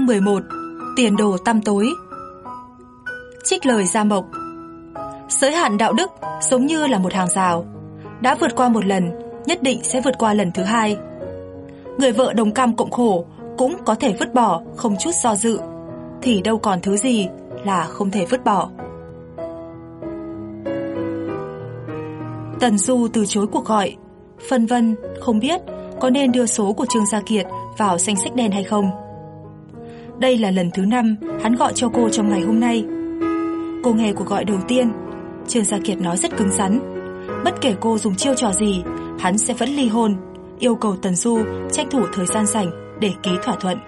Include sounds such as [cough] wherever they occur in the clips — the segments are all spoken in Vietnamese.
Chương 11 Tiền đồ tăm tối. Trích lời Gia Mộc. Giới hạn đạo đức giống như là một hàng rào, Đã vượt qua một lần, Nhất định sẽ vượt qua lần thứ hai. Người vợ đồng cam cộng khổ Cũng có thể vứt bỏ Không chút do dự, Thì đâu còn thứ gì là không thể vứt bỏ. Tần Du từ chối cuộc gọi, Phân vân không biết Có nên đưa số của Trương Gia Kiệt Vào danh sách đen hay không đây là lần thứ năm hắn gọi cho cô trong ngày hôm nay. Cô nghe cuộc gọi đầu tiên, Trương Gia Kiệt nói rất cứng rắn. Bất kể cô dùng chiêu trò gì, hắn sẽ vẫn ly hôn, yêu cầu Tần Du tranh thủ thời gian rảnh để ký thỏa thuận.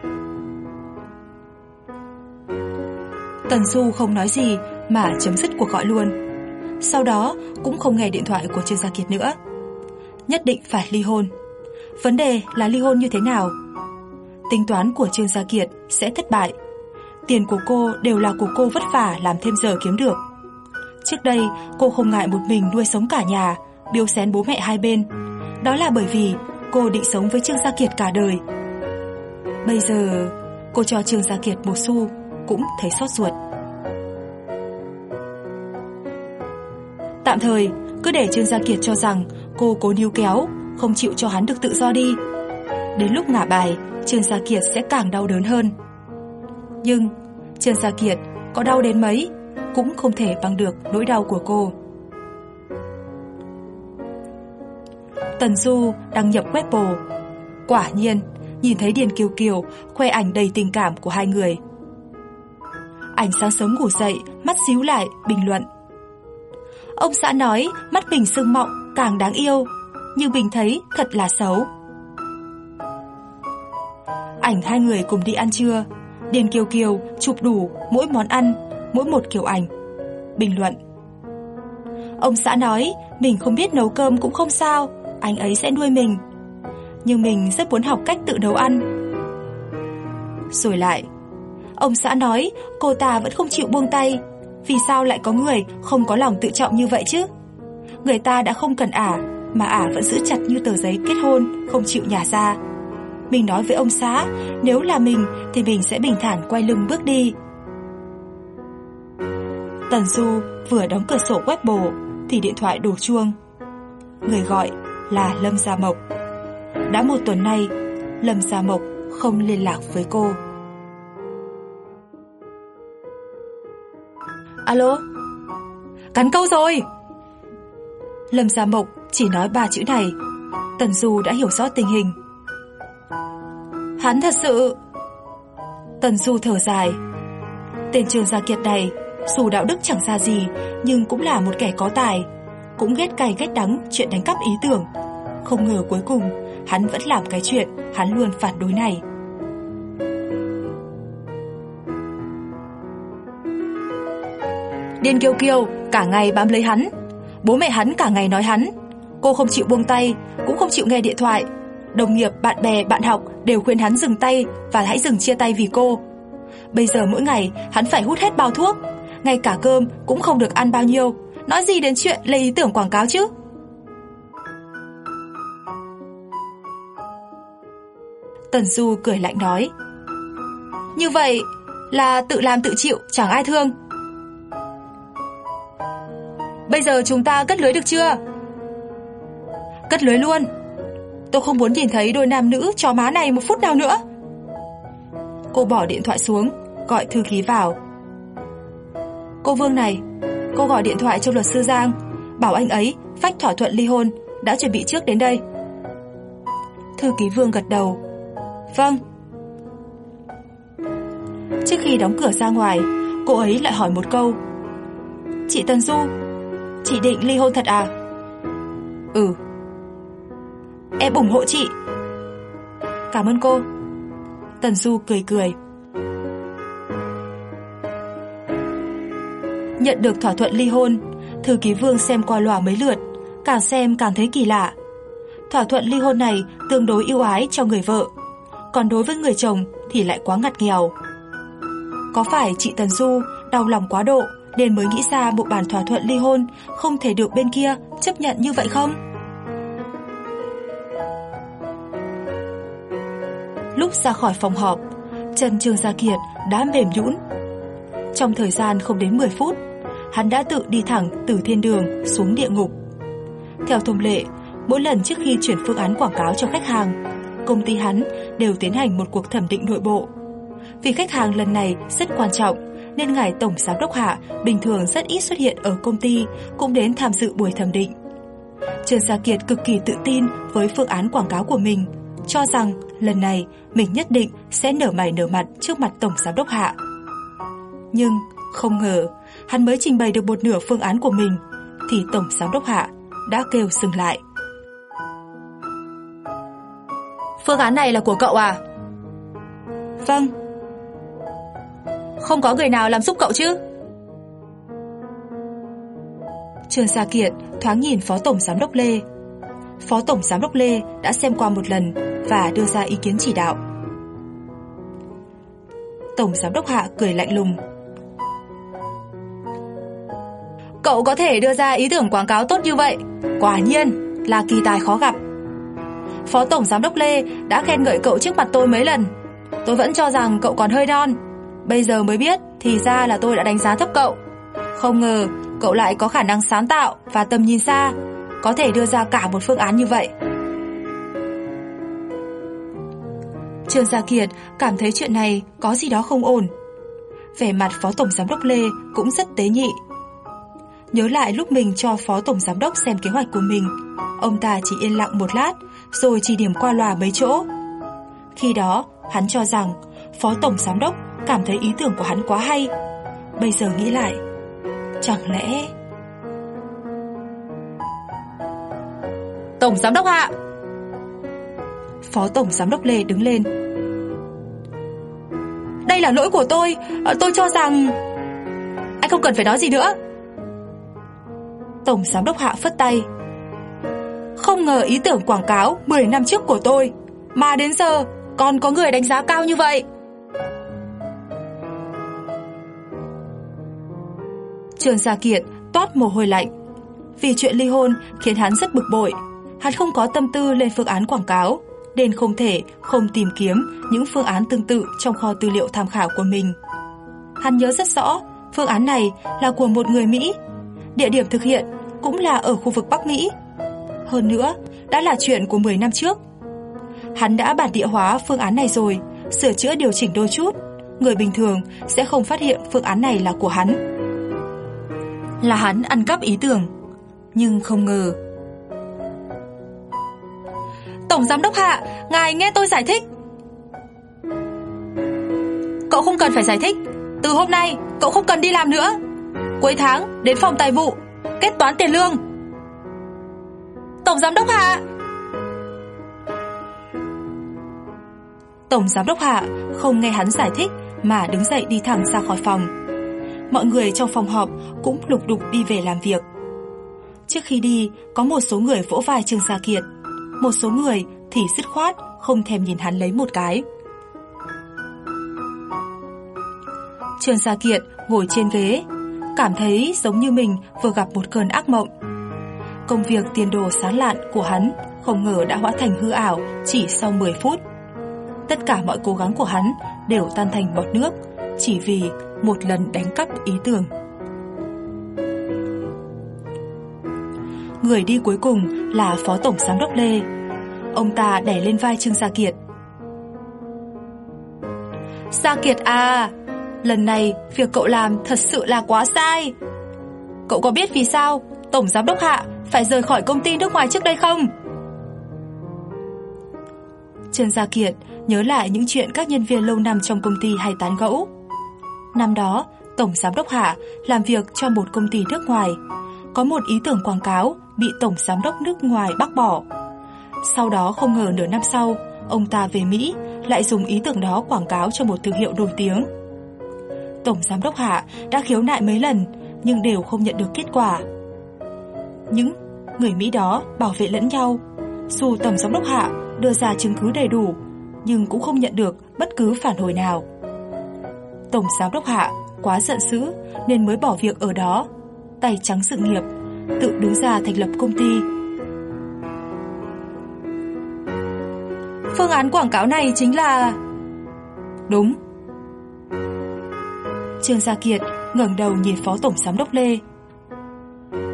Tần Du không nói gì mà chấm dứt cuộc gọi luôn. Sau đó cũng không nghe điện thoại của Trương Gia Kiệt nữa. Nhất định phải ly hôn. Vấn đề là ly hôn như thế nào? tính toán của Trương Gia Kiệt sẽ thất bại. Tiền của cô đều là của cô vất vả làm thêm giờ kiếm được. Trước đây, cô không ngại một mình nuôi sống cả nhà, biếu xén bố mẹ hai bên. Đó là bởi vì cô định sống với Trương Gia Kiệt cả đời. Bây giờ, cô cho Trương Gia Kiệt một xu cũng thấy xót ruột. Tạm thời, cứ để Trương Gia Kiệt cho rằng cô cố níu kéo, không chịu cho hắn được tự do đi. Đến lúc ngả bài, Trương Gia Kiệt sẽ càng đau đớn hơn. Nhưng Trương Gia Kiệt có đau đến mấy cũng không thể bằng được nỗi đau của cô. Tần Du đăng nhập Weibo. Quả nhiên, nhìn thấy Điền Kiều Kiều khoe ảnh đầy tình cảm của hai người. Ảnh sáng sớm ngủ dậy, mắt xíu lại, bình luận. Ông xã nói mắt mình sưng mọng càng đáng yêu, nhưng mình thấy thật là xấu. Ảnh hai người cùng đi ăn trưa. Điền Kiều Kiều chụp đủ mỗi món ăn, Mỗi một kiểu ảnh. Bình luận. Ông xã nói, Mình không biết nấu cơm cũng không sao, Anh ấy sẽ nuôi mình. Nhưng mình rất muốn học cách tự nấu ăn. Rồi lại. Ông xã nói, cô ta vẫn không chịu buông tay. Vì sao lại có người không có lòng tự trọng như vậy chứ? Người ta đã không cần ả, Mà ả vẫn giữ chặt như tờ giấy kết hôn, Không chịu nhả ra mình nói với ông xã, nếu là mình thì mình sẽ bình thản quay lưng bước đi. Tần Du vừa đóng cửa sổ quét bồ thì điện thoại đổ chuông. Người gọi là Lâm Gia Mộc. Đã một tuần nay, Lâm Gia Mộc không liên lạc với cô. Alo? Cắn câu rồi! Lâm Gia Mộc chỉ nói ba chữ này. Tần Du đã hiểu rõ tình hình. Hắn thật sự... Tần Du thở dài. Tên trường Gia Kiệt này, dù đạo đức chẳng ra gì, nhưng cũng là một kẻ có tài. Cũng ghét cay ghét đắng chuyện đánh cắp ý tưởng. Không ngờ cuối cùng, hắn vẫn làm cái chuyện hắn luôn phản đối này. Điên kiêu kiêu, cả ngày bám lấy hắn. Bố mẹ hắn cả ngày nói hắn. Cô không chịu buông tay, cũng không chịu nghe điện thoại, Đồng nghiệp, bạn bè, bạn học đều khuyên hắn dừng tay và hãy dừng chia tay vì cô. Bây giờ mỗi ngày hắn phải hút hết bao thuốc, ngay cả cơm cũng không được ăn bao nhiêu, nói gì đến chuyện lấy ý tưởng quảng cáo chứ? Tần Du cười lạnh nói Như vậy là tự làm tự chịu chẳng ai thương Bây giờ chúng ta cất lưới được chưa? Cất lưới luôn Tôi không muốn nhìn thấy đôi nam nữ cho má này một phút nào nữa. Cô bỏ điện thoại xuống, Gọi thư ký vào. Cô Vương này, Cô gọi điện thoại cho luật sư Giang, Bảo anh ấy phách thỏa thuận ly hôn, Đã chuẩn bị trước đến đây. Thư ký Vương gật đầu. Vâng. Trước khi đóng cửa ra ngoài, Cô ấy lại hỏi một câu. Chị Tần Du, Chị định ly hôn thật à? Ừ. Em ủng hộ chị Cảm ơn cô Tần Du cười cười. Nhận được thỏa thuận ly hôn, Thư ký Vương xem qua loa mấy lượt, càng xem càng thấy kỳ lạ. Thỏa thuận ly hôn này tương đối yêu ái cho người vợ, còn đối với người chồng thì lại quá ngặt nghèo. Có phải chị Tần Du đau lòng quá độ nên mới nghĩ ra một bản thỏa thuận ly hôn không thể được bên kia chấp nhận như vậy không? Lúc ra khỏi phòng họp, chân Trương Gia Kiệt đã mềm nhũn. Trong thời gian không đến 10 phút, hắn đã tự đi thẳng từ thiên đường xuống địa ngục. Theo thông lệ, mỗi lần trước khi chuyển phương án quảng cáo cho khách hàng, công ty hắn đều tiến hành một cuộc thẩm định nội bộ. Vì khách hàng lần này rất quan trọng, nên ngài tổng giám đốc Hạ bình thường rất ít xuất hiện ở công ty, cũng đến tham dự buổi thẩm định. Trương Gia Kiệt cực kỳ tự tin với phương án quảng cáo của mình, cho rằng lần này mình nhất định sẽ nở mày nở mặt trước mặt tổng giám đốc Hạ. Nhưng không ngờ, hắn mới trình bày được một nửa phương án của mình thì tổng giám đốc Hạ đã kêu dừng lại. Phương án này là của cậu à? Vâng. Không có người nào làm giúp cậu chứ? Trương Gia Kiệt thoáng nhìn Phó Tổng Giám đốc Lê. Phó Tổng Giám đốc Lê đã xem qua một lần và đưa ra ý kiến chỉ đạo. Tổng Giám đốc Hạ cười lạnh lùng. Cậu có thể đưa ra ý tưởng quảng cáo tốt như vậy, quả nhiên là kỳ tài khó gặp. Phó Tổng Giám đốc Lê đã khen ngợi cậu trước mặt tôi mấy lần. Tôi vẫn cho rằng cậu còn hơi non. Bây giờ mới biết thì ra là tôi đã đánh giá thấp cậu. Không ngờ cậu lại có khả năng sáng tạo và tầm nhìn xa, có thể đưa ra cả một phương án như vậy. Trương Gia Kiệt cảm thấy chuyện này có gì đó không ổn. Vẻ mặt Phó Tổng Giám đốc Lê cũng rất tế nhị. Nhớ lại lúc mình cho Phó Tổng Giám đốc xem kế hoạch của mình, ông ta chỉ yên lặng một lát rồi chỉ điểm qua loa mấy chỗ. Khi đó, hắn cho rằng Phó Tổng Giám đốc cảm thấy ý tưởng của hắn quá hay. Bây giờ nghĩ lại, chẳng lẽ... Tổng Giám đốc Hạ Phó Tổng Giám đốc Lê đứng lên. Đây là lỗi của tôi, ờ, tôi cho rằng... Anh không cần phải nói gì nữa. Tổng Giám đốc Hạ phất tay. Không ngờ ý tưởng quảng cáo 10 năm trước của tôi Mà đến giờ còn có người đánh giá cao như vậy Trường Gia Kiệt toát mồ hôi lạnh Vì chuyện ly hôn khiến hắn rất bực bội Hắn không có tâm tư lên phương án quảng cáo Nên không thể không tìm kiếm những phương án tương tự trong kho tư liệu tham khảo của mình Hắn nhớ rất rõ Phương án này là của một người Mỹ Địa điểm thực hiện cũng là ở khu vực Bắc Mỹ hơn nữa, đã là chuyện của 10 năm trước. Hắn đã bản địa hóa phương án này rồi, sửa chữa điều chỉnh đôi chút. Người bình thường sẽ không phát hiện phương án này là của hắn. Là hắn ăn cắp ý tưởng, nhưng không ngờ. Tổng Giám đốc Hạ, ngài nghe tôi giải thích. Cậu không cần phải giải thích. Từ hôm nay, cậu không cần đi làm nữa. Cuối tháng, đến phòng tài vụ, kết toán tiền lương. Tổng Giám đốc Hạ Tổng Giám đốc Hạ không nghe hắn giải thích mà đứng dậy đi thẳng ra khỏi phòng. Mọi người trong phòng họp cũng lục đục đi về làm việc. Trước khi đi, có một số người vỗ vai Trương Gia Kiệt, một số người thì dứt khoát không thèm nhìn hắn lấy một cái. Trương Gia Kiệt ngồi trên ghế, cảm thấy giống như mình vừa gặp một cơn ác mộng. Công việc tiền đồ sáng lạn của hắn không ngờ đã hóa thành hư ảo chỉ sau 10 phút. Tất cả mọi cố gắng của hắn đều tan thành bọt nước chỉ vì một lần đánh cắp ý tưởng. Người đi cuối cùng là Phó Tổng Giám đốc Lê. Ông ta đè lên vai Trương Gia Kiệt. Gia Kiệt à, lần này việc cậu làm thật sự là quá sai. Cậu có biết vì sao Tổng Giám đốc Hạ phải rời khỏi công ty nước ngoài trước đây không? Trần Gia Kiệt nhớ lại những chuyện các nhân viên lâu năm trong công ty hay tán gẫu. Năm đó, Tổng Giám đốc Hạ làm việc cho một công ty nước ngoài. Có một ý tưởng quảng cáo bị Tổng Giám đốc nước ngoài bác bỏ. Sau đó không ngờ nửa năm sau, ông ta về Mỹ lại dùng ý tưởng đó quảng cáo cho một thương hiệu nổi tiếng. Tổng giám đốc Hạ đã khiếu nại mấy lần nhưng đều không nhận được kết quả. Những người Mỹ đó bảo vệ lẫn nhau, dù tổng giám đốc Hạ đưa ra chứng cứ đầy đủ nhưng cũng không nhận được bất cứ phản hồi nào. Tổng giám đốc Hạ quá giận dữ nên mới bỏ việc ở đó, tay trắng sự nghiệp, tự đứng ra thành lập công ty. Phương án quảng cáo này chính là... Đúng. Trương Gia Kiệt ngẩng đầu nhìn phó tổng giám đốc Lê.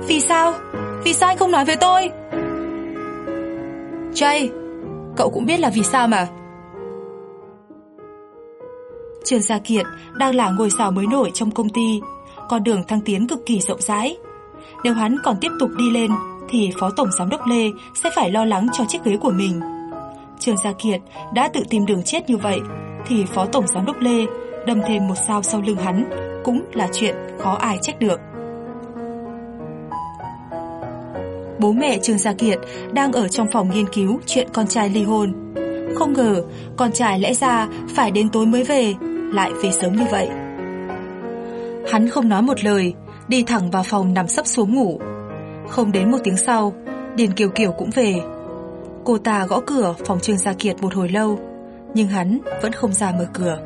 Vì sao? Vì sao anh không nói với tôi? Jay, cậu cũng biết là vì sao mà. Trương Gia Kiệt đang là ngôi sao mới nổi trong công ty, con đường thăng tiến cực kỳ rộng rãi. Nếu hắn còn tiếp tục đi lên thì phó tổng giám đốc Lê sẽ phải lo lắng cho chiếc ghế của mình. Trương Gia Kiệt đã tự tìm đường chết như vậy thì phó tổng giám đốc Lê đâm thêm một sao sau lưng hắn cũng là chuyện khó ai trách được. Bố mẹ Trương Gia Kiệt đang ở trong phòng nghiên cứu chuyện con trai ly hôn. Không ngờ, con trai lẽ ra phải đến tối mới về, lại về sớm như vậy. Hắn không nói một lời, đi thẳng vào phòng nằm sấp xuống ngủ. Không đến một tiếng sau, Điền Kiều Kiều cũng về. Cô ta gõ cửa phòng Trương Gia Kiệt một hồi lâu, nhưng hắn vẫn không ra mở cửa.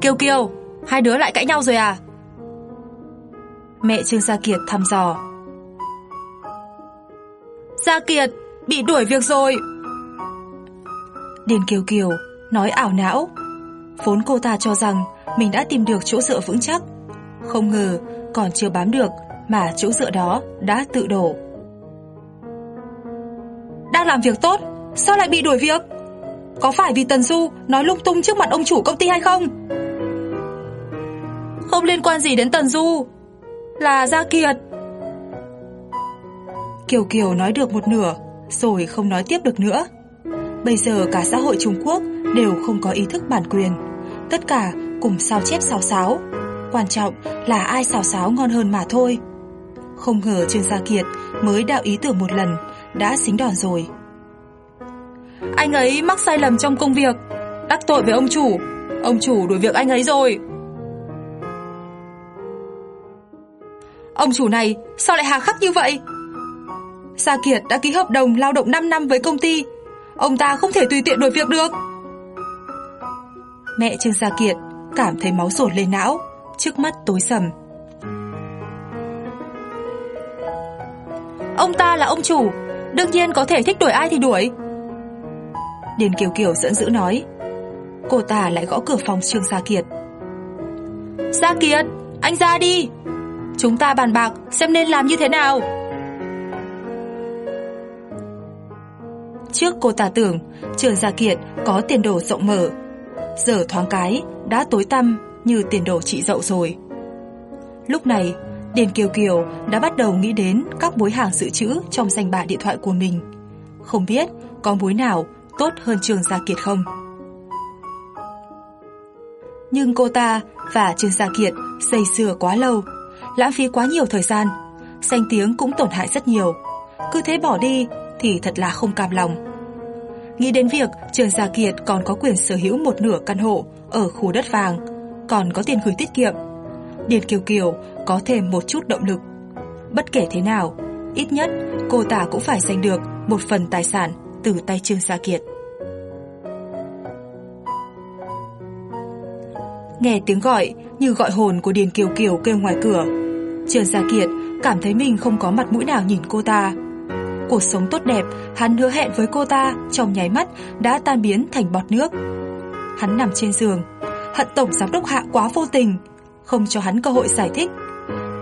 Kiều Kiều, hai đứa lại cãi nhau rồi à? Mẹ Trương Gia Kiệt thăm dò. Gia Kiệt, bị đuổi việc rồi. Điền Kiều Kiều nói ảo não. Vốn cô ta cho rằng mình đã tìm được chỗ dựa vững chắc. Không ngờ còn chưa bám được mà chỗ dựa đó đã tự đổ. Đang làm việc tốt, sao lại bị đuổi việc? Có phải vì Tần Du nói lung tung trước mặt ông chủ công ty hay không? Không liên quan gì đến Tần Du Là Gia Kiệt Kiều Kiều nói được một nửa Rồi không nói tiếp được nữa Bây giờ cả xã hội Trung Quốc Đều không có ý thức bản quyền Tất cả cùng sao chép xào xáo Quan trọng là ai xào xáo ngon hơn mà thôi Không ngờ Trương Gia Kiệt Mới đạo ý tưởng một lần Đã xính đòn rồi Anh ấy mắc sai lầm trong công việc Đắc tội với ông chủ Ông chủ đuổi việc anh ấy rồi Ông chủ này sao lại hà khắc như vậy? Gia Kiệt đã ký hợp đồng lao động 5 năm với công ty. Ông ta không thể tùy tiện đuổi việc được. Mẹ Trương Gia Kiệt cảm thấy máu dồn lên não, trước mắt tối sầm. Ông ta là ông chủ, đương nhiên có thể thích đuổi ai thì đuổi. Điền Kiều Kiều giận dữ nói. Cô ta lại gõ cửa phòng Trương Gia Kiệt. Gia Kiệt, anh ra đi. Chúng ta bàn bạc xem nên làm như thế nào. Trước cô ta tưởng Trường Gia Kiệt có tiền đồ rộng mở Giờ thoáng cái đã tối tăm như tiền đồ chị dậu rồi Lúc này Điền Kiều Kiều đã bắt đầu nghĩ đến các mối hàng dự trữ trong danh bạ điện thoại của mình Không biết có mối nào tốt hơn Trường Gia Kiệt không Nhưng cô ta và Trường Gia Kiệt dây dưa quá lâu lãng phí quá nhiều thời gian, danh tiếng cũng tổn hại rất nhiều. Cứ thế bỏ đi thì thật là không cam lòng. Nghĩ đến việc Trường Gia Kiệt còn có quyền sở hữu một nửa căn hộ ở khu đất vàng, còn có tiền gửi tiết kiệm. Điền Kiều Kiều có thêm một chút động lực. Bất kể thế nào, ít nhất cô ta cũng phải giành được một phần tài sản từ tay Trương Gia Kiệt. Nghe tiếng gọi như gọi hồn của Điền Kiều Kiều kêu ngoài cửa, Trương Gia Kiệt cảm thấy mình không có mặt mũi nào nhìn cô ta. Cuộc sống tốt đẹp hắn hứa hẹn với cô ta trong nháy mắt đã tan biến thành bọt nước. Hắn nằm trên giường, hận tổng giám đốc Hạ quá vô tình, không cho hắn cơ hội giải thích.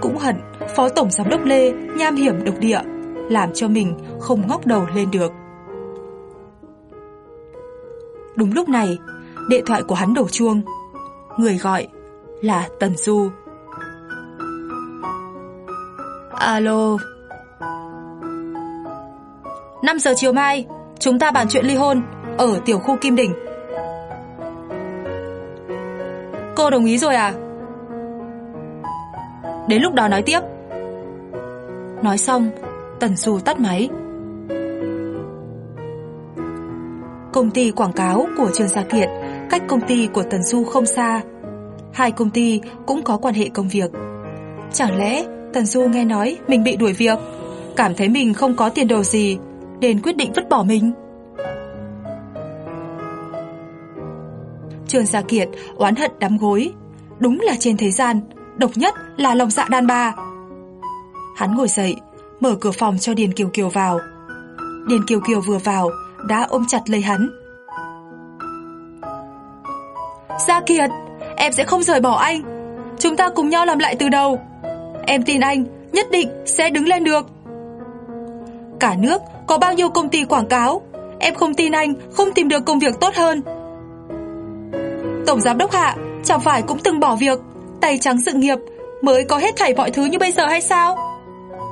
Cũng hận phó tổng giám đốc Lê nham hiểm độc địa, làm cho mình không ngóc đầu lên được. Đúng lúc này, điện thoại của hắn đổ chuông. Người gọi là Tần Du. Alo 5 giờ chiều mai Chúng ta bàn chuyện ly hôn Ở tiểu khu Kim Đỉnh Cô đồng ý rồi à Đến lúc đó nói tiếp Nói xong Tần Du tắt máy Công ty quảng cáo của Trương Gia Kiệt cách công ty của Tần Du không xa. Hai công ty cũng có quan hệ công việc. Chẳng lẽ Tần Du nghe nói mình bị đuổi việc, cảm thấy mình không có tiền đồ gì, nên quyết định vứt bỏ mình? Trương Gia Kiệt oán hận đắm gối. Đúng là trên thế gian, độc nhất là lòng dạ đàn bà. Hắn ngồi dậy, mở cửa phòng cho Điền Kiều Kiều vào. Điền Kiều Kiều vừa vào, đã ôm chặt lấy hắn. Gia Kiệt, em sẽ không rời bỏ anh. Chúng ta cùng nhau làm lại từ đầu. Em tin anh nhất định sẽ đứng lên được. Cả nước có bao nhiêu công ty quảng cáo, em không tin anh không tìm được công việc tốt hơn. Tổng giám đốc Hạ chẳng phải cũng từng bỏ việc, tay trắng sự nghiệp mới có hết thảy mọi thứ như bây giờ hay sao?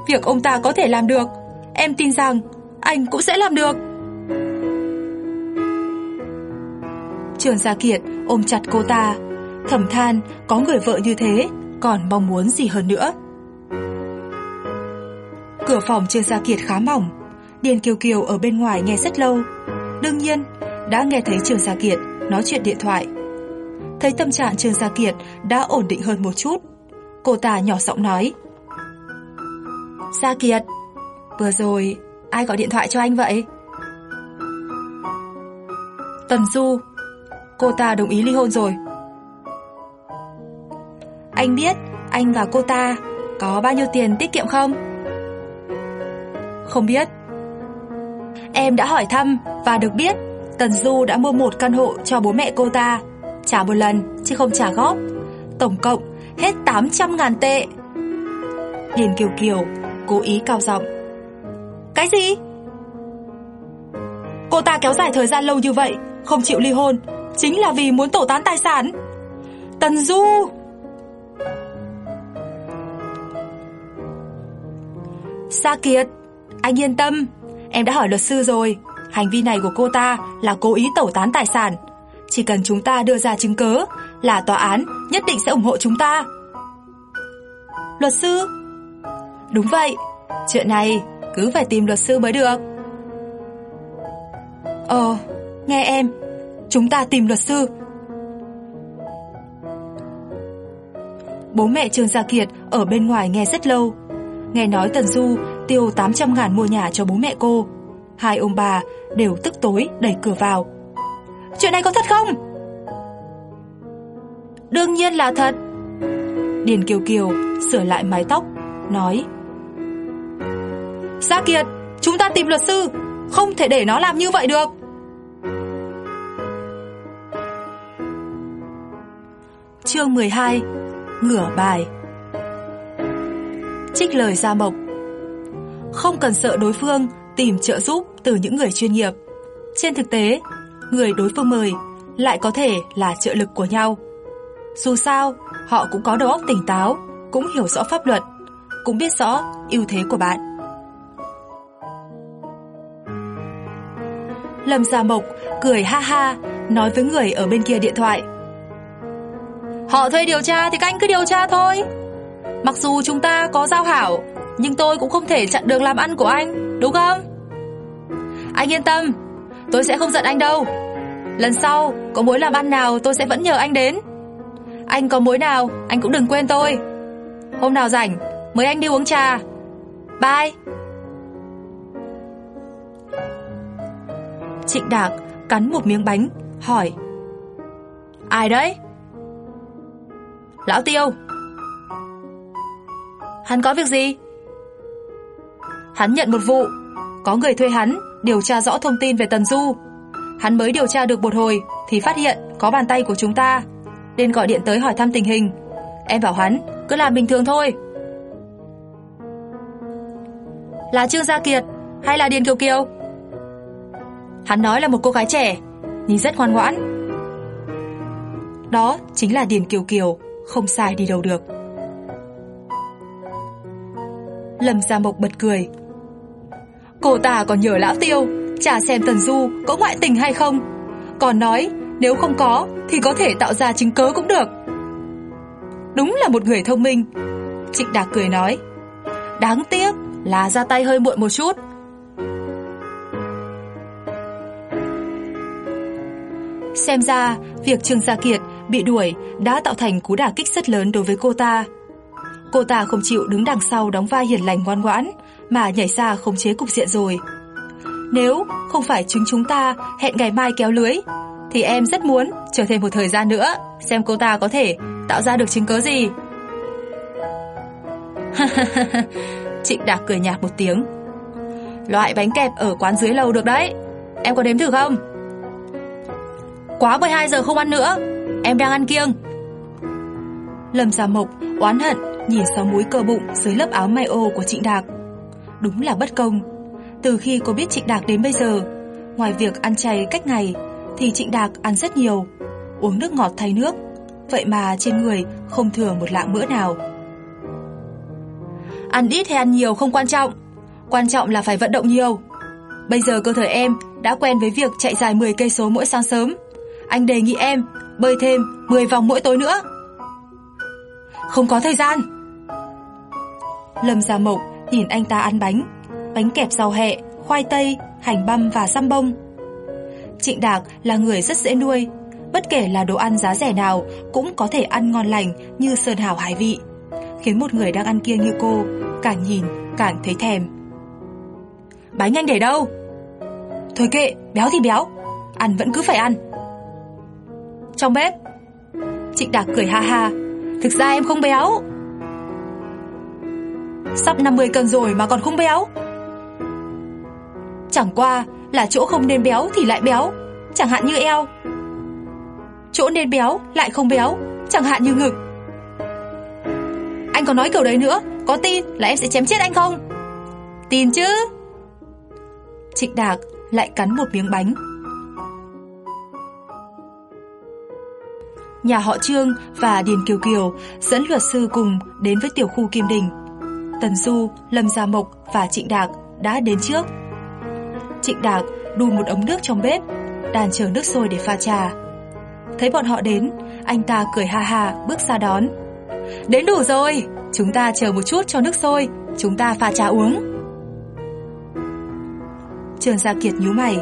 Việc ông ta có thể làm được, em tin rằng anh cũng sẽ làm được. Trường Gia Kiệt ôm chặt cô ta, thầm than có người vợ như thế, còn mong muốn gì hơn nữa. Cửa phòng Trương Gia Kiệt khá mỏng, Điền Kiều Kiều ở bên ngoài nghe rất lâu. Đương nhiên, đã nghe thấy trường Gia Kiệt nói chuyện điện thoại. Thấy tâm trạng Trương Gia Kiệt đã ổn định hơn một chút, cô ta nhỏ giọng nói: "Gia Kiệt, vừa rồi ai gọi điện thoại cho anh vậy?" Tần Du, cô ta đồng ý ly hôn rồi. Anh biết anh và cô ta có bao nhiêu tiền tiết kiệm không? Không biết. Em đã hỏi thăm và được biết Tần Du đã mua một căn hộ cho bố mẹ cô ta, trả một lần chứ không trả góp. Tổng cộng hết 800 ngàn tệ. Điền Kiều Kiều cố ý cao giọng. Cái gì? Cô ta kéo dài thời gian lâu như vậy, không chịu ly hôn, chính là vì muốn tổ tán tài sản. Tần Du! Sa Kiệt, anh yên tâm, em đã hỏi luật sư rồi, hành vi này của cô ta là cố ý tẩu tán tài sản. Chỉ cần chúng ta đưa ra chứng cứ là tòa án nhất định sẽ ủng hộ chúng ta. Luật sư? Đúng vậy, chuyện này cứ phải tìm luật sư mới được. Ờ, nghe em, chúng ta tìm luật sư. Bố mẹ Trương Gia Kiệt ở bên ngoài nghe rất lâu. Nghe nói Tần Du tiêu 800 ngàn mua nhà cho bố mẹ cô. Hai ông bà đều tức tối đẩy cửa vào. Chuyện này có thật không? Đương nhiên là thật. Điền Kiều Kiều sửa lại mái tóc, nói Gia Kiệt, chúng ta tìm luật sư, không thể để nó làm như vậy được. Chương 12 Ngửa bài Trích lời Gia Mộc Không cần sợ đối phương tìm trợ giúp từ những người chuyên nghiệp. Trên thực tế, người đối phương mời lại có thể là trợ lực của nhau. Dù sao, họ cũng có đầu óc tỉnh táo, cũng hiểu rõ pháp luật, cũng biết rõ ưu thế của bạn. Lâm Gia Mộc cười ha ha, nói với người ở bên kia điện thoại. Họ thuê điều tra thì các anh cứ điều tra thôi. Mặc dù chúng ta có giao hảo, nhưng tôi cũng không thể chặn đường làm ăn của anh, đúng không? Anh yên tâm, tôi sẽ không giận anh đâu. Lần sau, có mối làm ăn nào tôi sẽ vẫn nhờ anh đến. Anh có mối nào, anh cũng đừng quên tôi. Hôm nào rảnh, mời anh đi uống trà. Bye. Trịnh Đạc cắn một miếng bánh, hỏi. Ai đấy? Lão Tiêu. Hắn có việc gì? Hắn nhận một vụ, có người thuê hắn điều tra rõ thông tin về Tần Du. Hắn mới điều tra được một hồi thì phát hiện có bàn tay của chúng ta, nên gọi điện tới hỏi thăm tình hình. Em bảo hắn cứ làm bình thường thôi. Là Trương Gia Kiệt hay là Điền Kiều Kiều? Hắn nói là một cô gái trẻ, nhìn rất ngoan ngoãn. Đó chính là Điền Kiều Kiều, không sai đi đâu được. Lâm Gia Mộc bật cười. Cô ta còn nhờ lão tiêu, Chả xem Tần Du có ngoại tình hay không. Còn nói nếu không có thì có thể tạo ra chứng cớ cũng được. Đúng là một người thông minh. Trịnh Đạc cười nói. Đáng tiếc là ra tay hơi muộn một chút. Xem ra, việc Trương Gia Kiệt bị đuổi đã tạo thành cú đả kích rất lớn đối với cô ta. Cô ta không chịu đứng đằng sau đóng vai hiền lành ngoan ngoãn, mà nhảy ra khống chế cục diện rồi. Nếu không phải chính chúng ta hẹn ngày mai kéo lưới, thì em rất muốn chờ thêm một thời gian nữa, xem cô ta có thể tạo ra được chứng cớ gì. [laughs] Trịnh Đạc cười nhạt một tiếng. Loại bánh kẹp ở quán dưới lầu được đấy. Em có đếm thử không? Quá 12 giờ không ăn nữa, em đang ăn kiêng. Lâm Gia Mộc oán hận nhìn sáu múi cơ bụng dưới lớp áo may ô của Trịnh Đạc. Đúng là bất công. Từ khi cô biết Trịnh Đạc đến bây giờ, ngoài việc ăn chay cách ngày, thì Trịnh Đạc ăn rất nhiều, uống nước ngọt thay nước, vậy mà trên người không thừa một lạng mỡ nào. Ăn ít hay ăn nhiều không quan trọng, quan trọng là phải vận động nhiều. Bây giờ cơ thể em đã quen với việc chạy dài 10 cây số mỗi sáng sớm. Anh đề nghị em bơi thêm 10 vòng mỗi tối nữa. Không có thời gian. Lâm Gia Mộc nhìn anh ta ăn bánh, bánh kẹp rau hẹ, khoai tây, hành băm và xăm bông. Trịnh Đạc là người rất dễ nuôi, bất kể là đồ ăn giá rẻ nào cũng có thể ăn ngon lành như sơn hào hải vị, khiến một người đang ăn kia như cô càng nhìn càng thấy thèm. Bánh anh để đâu? Thôi kệ, béo thì béo, ăn vẫn cứ phải ăn. Trong bếp, Trịnh Đạc cười ha ha, thực ra em không béo. Sắp 50 cân rồi mà còn không béo. Chẳng qua là chỗ không nên béo thì lại béo, chẳng hạn như eo. Chỗ nên béo lại không béo, chẳng hạn như ngực. Anh còn nói kiểu đấy nữa, có tin là em sẽ chém chết anh không? Tin chứ? Trịnh Đạc lại cắn một miếng bánh. Nhà họ Trương và Điền Kiều Kiều dẫn luật sư cùng đến với tiểu khu Kim Đình. Tần Du, Lâm Gia Mộc và Trịnh Đạc đã đến trước. Trịnh Đạc đun một ống nước trong bếp, đàn chờ nước sôi để pha trà. Thấy bọn họ đến, anh ta cười ha ha bước ra đón. Đến đủ rồi, chúng ta chờ một chút cho nước sôi, chúng ta pha trà uống. Trường Gia Kiệt nhíu mày.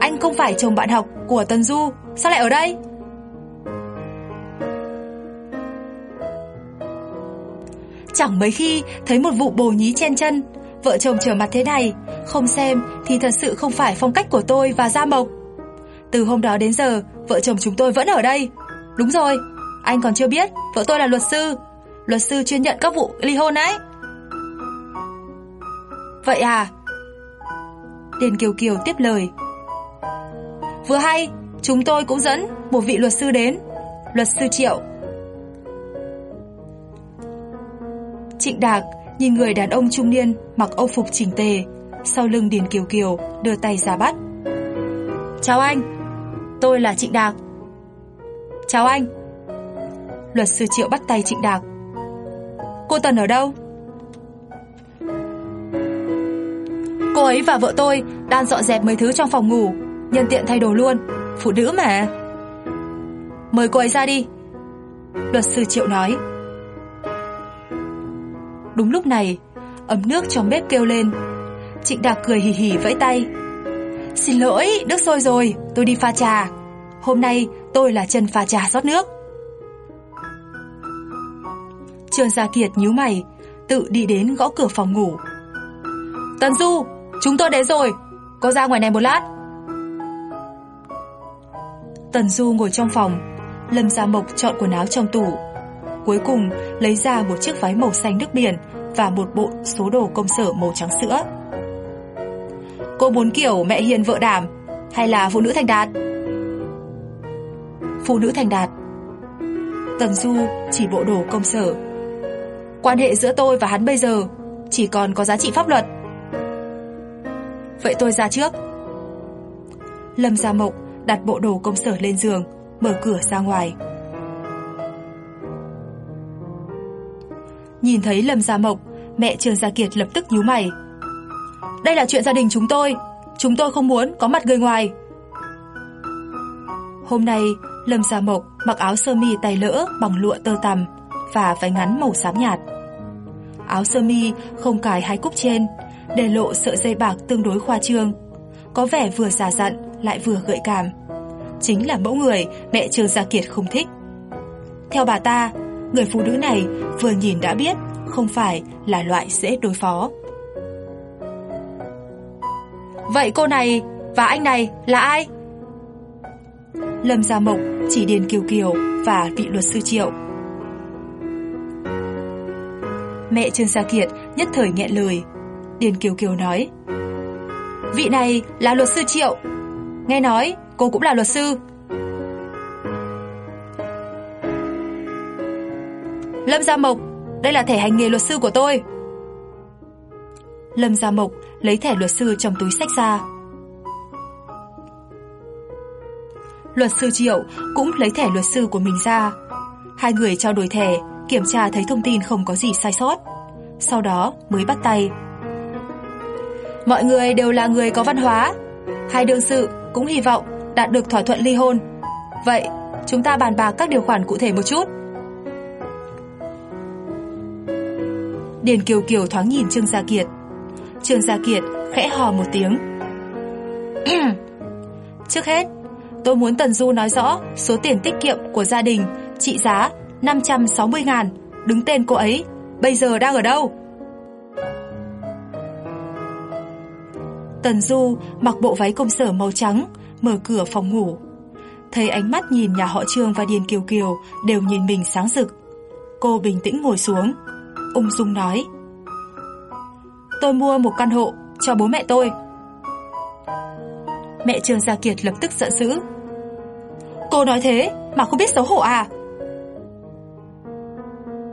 Anh không phải chồng bạn học của Tần Du, sao lại ở đây? Chẳng mấy khi thấy một vụ bồ nhí chen chân, vợ chồng trở mặt thế này, không xem thì thật sự không phải phong cách của tôi và Gia Mộc. Từ hôm đó đến giờ, vợ chồng chúng tôi vẫn ở đây. Đúng rồi, anh còn chưa biết, vợ tôi là luật sư, luật sư chuyên nhận các vụ ly hôn ấy. Vậy à? Điền Kiều Kiều tiếp lời. Vừa hay, chúng tôi cũng dẫn một vị luật sư đến, luật sư Triệu. Trịnh Đạc nhìn người đàn ông trung niên mặc âu phục chỉnh tề, sau lưng Điền Kiều Kiều đưa tay ra bắt. Chào anh, tôi là Trịnh Đạc. Chào anh. Luật sư Triệu bắt tay Trịnh Đạc. Cô Tần ở đâu? Cô ấy và vợ tôi đang dọn dẹp mấy thứ trong phòng ngủ, nhân tiện thay đồ luôn, phụ nữ mà. Mời cô ấy ra đi. Luật sư Triệu nói. Đúng lúc này, ấm nước trong bếp kêu lên. Trịnh Đạc cười hì hì vẫy tay. Xin lỗi, nước sôi rồi, tôi đi pha trà. Hôm nay tôi là chân pha trà rót nước. Trương Gia Kiệt nhíu mày, tự đi đến gõ cửa phòng ngủ. Tần Du, chúng tôi đến rồi, có ra ngoài này một lát. Tần Du ngồi trong phòng, Lâm Gia Mộc chọn quần áo trong tủ. Cuối cùng lấy ra một chiếc váy màu xanh nước biển và một bộ số đồ công sở màu trắng sữa. Cô muốn kiểu mẹ hiền vợ đảm hay là phụ nữ thành đạt? Phụ nữ thành đạt. Tần Du chỉ bộ đồ công sở. Quan hệ giữa tôi và hắn bây giờ chỉ còn có giá trị pháp luật. Vậy tôi ra trước. Lâm Gia Mộc đặt bộ đồ công sở lên giường, mở cửa ra ngoài. Nhìn thấy Lâm Gia Mộc, mẹ Trương Gia Kiệt lập tức nhíu mày. Đây là chuyện gia đình chúng tôi, chúng tôi không muốn có mặt người ngoài. Hôm nay, Lâm Gia Mộc mặc áo sơ mi tay lỡ bằng lụa tơ tằm và váy ngắn màu xám nhạt. Áo sơ mi không cài hai cúc trên, để lộ sợi dây bạc tương đối khoa trương, có vẻ vừa già dặn lại vừa gợi cảm. chính là mẫu người mẹ Trương Gia Kiệt không thích. Theo bà ta, người phụ nữ này vừa nhìn đã biết không phải là loại dễ đối phó. Vậy cô này và anh này là ai? Lâm Gia Mộc chỉ Điền Kiều Kiều và vị luật sư Triệu. Mẹ Trương Gia Kiệt nhất thời nghẹn lời. Điền Kiều Kiều nói: "Vị này là luật sư Triệu. Nghe nói cô cũng là luật sư." Lâm Gia Mộc, đây là thẻ hành nghề luật sư của tôi. Lâm Gia Mộc lấy thẻ luật sư trong túi sách ra. Luật sư Triệu cũng lấy thẻ luật sư của mình ra. Hai người trao đổi thẻ, kiểm tra thấy thông tin không có gì sai sót. Sau đó mới bắt tay. Mọi người đều là người có văn hóa. Hai đương sự cũng hy vọng đạt được thỏa thuận ly hôn. Vậy, chúng ta bàn bạc các điều khoản cụ thể một chút. Điền Kiều Kiều thoáng nhìn Trương Gia Kiệt. Trương Gia Kiệt khẽ hò một tiếng. [clears throat] Trước hết, tôi muốn Tần Du nói rõ số tiền tiết kiệm của gia đình trị giá 560 ngàn, đứng tên cô ấy, bây giờ đang ở đâu? Tần Du mặc bộ váy công sở màu trắng, mở cửa phòng ngủ. Thấy ánh mắt nhìn nhà họ Trương và Điền Kiều Kiều đều nhìn mình sáng rực. Cô bình tĩnh ngồi xuống, ung dung nói: "Tôi mua một căn hộ cho bố mẹ tôi." Mẹ Trương Gia Kiệt lập tức giận dữ. "Cô nói thế mà không biết xấu hổ à?"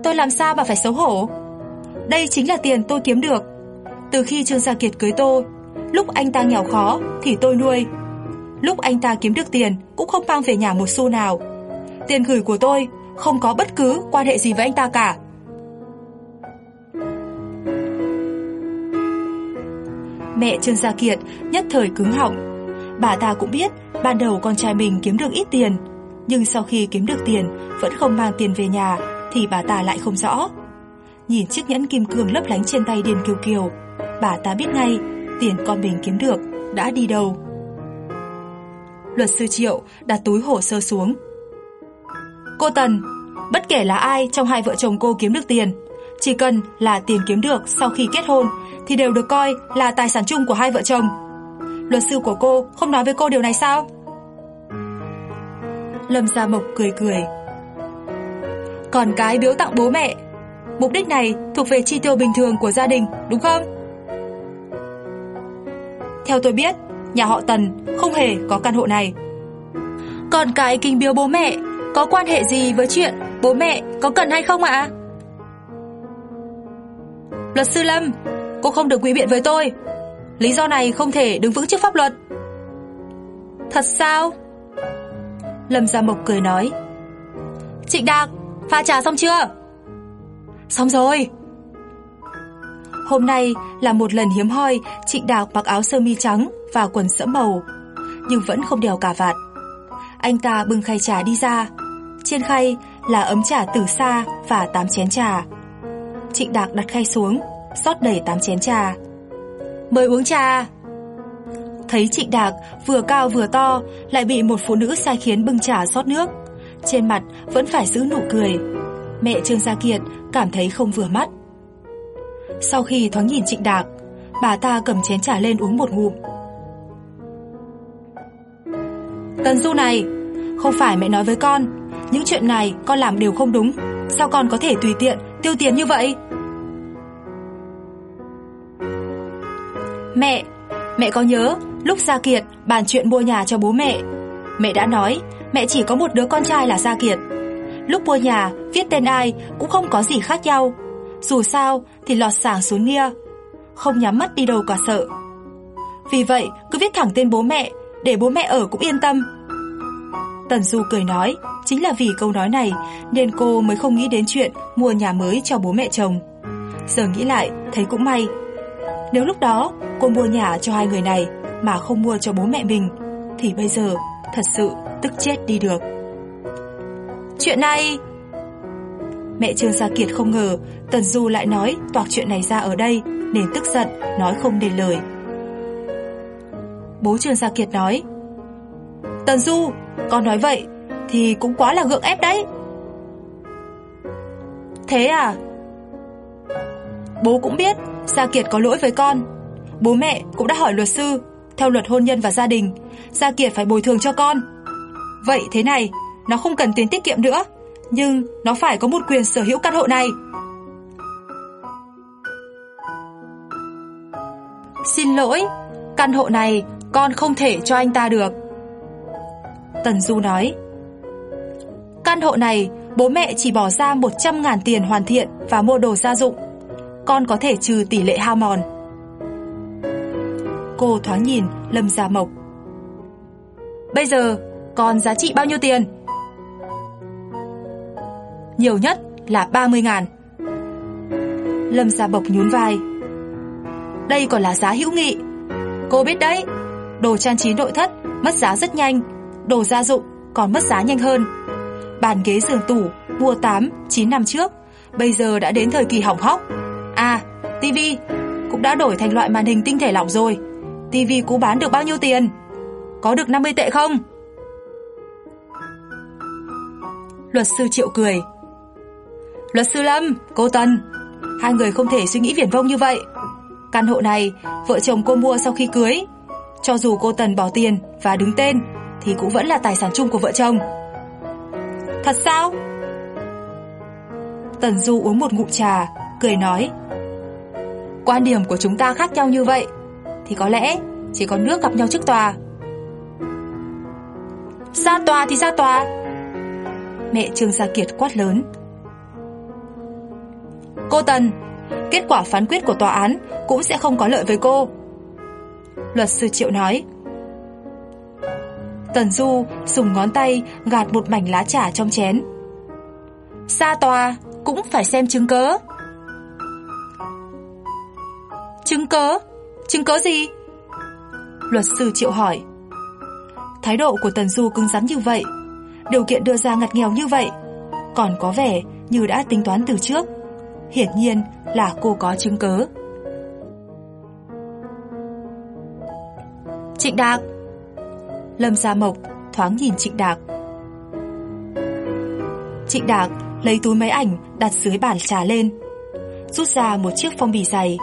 Tôi làm sao mà phải xấu hổ? Đây chính là tiền tôi kiếm được. Từ khi Trương Gia Kiệt cưới tôi, lúc anh ta nghèo khó thì tôi nuôi. Lúc anh ta kiếm được tiền cũng không mang về nhà một xu nào. Tiền gửi của tôi không có bất cứ quan hệ gì với anh ta cả. Mẹ Trương Gia Kiệt nhất thời cứng họng. Bà ta cũng biết ban đầu con trai mình kiếm được ít tiền, nhưng sau khi kiếm được tiền vẫn không mang tiền về nhà thì bà ta lại không rõ. Nhìn chiếc nhẫn kim cương lấp lánh trên tay Điền Kiều Kiều, bà ta biết ngay tiền con mình kiếm được đã đi đâu. Luật sư Triệu đặt túi hồ sơ xuống. Cô Tần, bất kể là ai trong hai vợ chồng cô kiếm được tiền, chỉ cần là tiền kiếm được sau khi kết hôn thì đều được coi là tài sản chung của hai vợ chồng. Luật sư của cô không nói với cô điều này sao? Lâm Gia Mộc cười cười. Còn cái biếu tặng bố mẹ, mục đích này thuộc về chi tiêu bình thường của gia đình, đúng không? Theo tôi biết, nhà họ Tần không hề có căn hộ này. Còn cái kinh biếu bố mẹ có quan hệ gì với chuyện bố mẹ có cần hay không ạ? Luật sư Lâm, cô không được quỹ biện với tôi. Lý do này không thể đứng vững trước pháp luật. Thật sao? Lâm Gia Mộc cười nói. Trịnh Đạc, pha trà xong chưa? Xong rồi. Hôm nay là một lần hiếm hoi Trịnh Đạc mặc áo sơ mi trắng và quần sẫm màu, nhưng vẫn không đeo cà vạt. Anh ta bưng khay trà đi ra. Trên khay là ấm trà từ xa và tám chén trà. Trịnh Đạc đặt khay xuống, rót đầy tám chén trà. Mời uống trà. Thấy Trịnh Đạc vừa cao vừa to lại bị một phụ nữ sai khiến bưng trà rót nước. Trên mặt vẫn phải giữ nụ cười. Mẹ Trương Gia Kiệt cảm thấy không vừa mắt. Sau khi thoáng nhìn Trịnh Đạc, bà ta cầm chén trà lên uống một ngụm. Tần Du này, không phải mẹ nói với con, những chuyện này con làm đều không đúng, sao con có thể tùy tiện tiêu tiền như vậy? Mẹ, mẹ có nhớ lúc Gia Kiệt bàn chuyện mua nhà cho bố mẹ, mẹ đã nói mẹ chỉ có một đứa con trai là Gia Kiệt. Lúc mua nhà, viết tên ai cũng không có gì khác nhau. Dù sao thì lọt sảng xuống nia, không nhắm mắt đi đâu cả sợ. Vì vậy, cứ viết thẳng tên bố mẹ, để bố mẹ ở cũng yên tâm. Tần Du cười nói, chính là vì câu nói này nên cô mới không nghĩ đến chuyện mua nhà mới cho bố mẹ chồng. Giờ nghĩ lại, thấy cũng may. Nếu lúc đó cô mua nhà cho hai người này mà không mua cho bố mẹ mình, thì bây giờ thật sự tức chết đi được. Chuyện này... Mẹ Trương Gia Kiệt không ngờ Tần Du lại nói toạc chuyện này ra ở đây nên tức giận, nói không nên lời. Bố Trương Gia Kiệt nói Tần Du, Con nói vậy thì cũng quá là gượng ép đấy. Thế à? Bố cũng biết Gia Kiệt có lỗi với con. Bố mẹ cũng đã hỏi luật sư, theo luật hôn nhân và gia đình, Gia Kiệt phải bồi thường cho con. Vậy thế này, nó không cần tiền tiết kiệm nữa, nhưng nó phải có một quyền sở hữu căn hộ này. Xin lỗi, căn hộ này con không thể cho anh ta được. Tần Du nói. Căn hộ này bố mẹ chỉ bỏ ra 100.000 tiền hoàn thiện và mua đồ gia dụng. Con có thể trừ tỷ lệ hao mòn. Cô thoáng nhìn Lâm Gia Mộc. Bây giờ còn giá trị bao nhiêu tiền? Nhiều nhất là 30 ngàn. Lâm Gia Bộc nhún vai. Đây còn là giá hữu nghị. Cô biết đấy, đồ trang trí nội thất mất giá rất nhanh, đồ gia dụng còn mất giá nhanh hơn. Bàn ghế giường tủ mua 8, 9 năm trước, bây giờ đã đến thời kỳ hỏng hóc. À, tivi cũng đã đổi thành loại màn hình tinh thể lỏng rồi. Tivi cũ bán được bao nhiêu tiền? Có được 50 tệ không? Luật sư Triệu cười. Luật sư Lâm, cô Tần, hai người không thể suy nghĩ viển vông như vậy. Căn hộ này vợ chồng cô mua sau khi cưới. Cho dù cô Tần bỏ tiền và đứng tên thì cũng vẫn là tài sản chung của vợ chồng. Thật sao? Tần Du uống một ngụm trà, cười nói. Quan điểm của chúng ta khác nhau như vậy, thì có lẽ chỉ có nước gặp nhau trước tòa. Ra tòa thì ra tòa. Mẹ Trương Gia Kiệt quát lớn. Cô Tần, kết quả phán quyết của tòa án cũng sẽ không có lợi với cô. Luật sư Triệu nói. Tần Du dùng ngón tay gạt một mảnh lá trà trong chén. Ra tòa cũng phải xem chứng cớ. Chứng cớ? Chứng cớ gì? Luật sư Triệu hỏi. Thái độ của Tần Du cứng rắn như vậy, điều kiện đưa ra ngặt nghèo như vậy, còn có vẻ như đã tính toán từ trước. Hiển nhiên là cô có chứng cớ. Trịnh Đạc Lâm Gia Mộc thoáng nhìn Trịnh Đạc. Trịnh Đạc lấy túi máy ảnh đặt dưới bàn trà lên, rút ra một chiếc phong bì dày,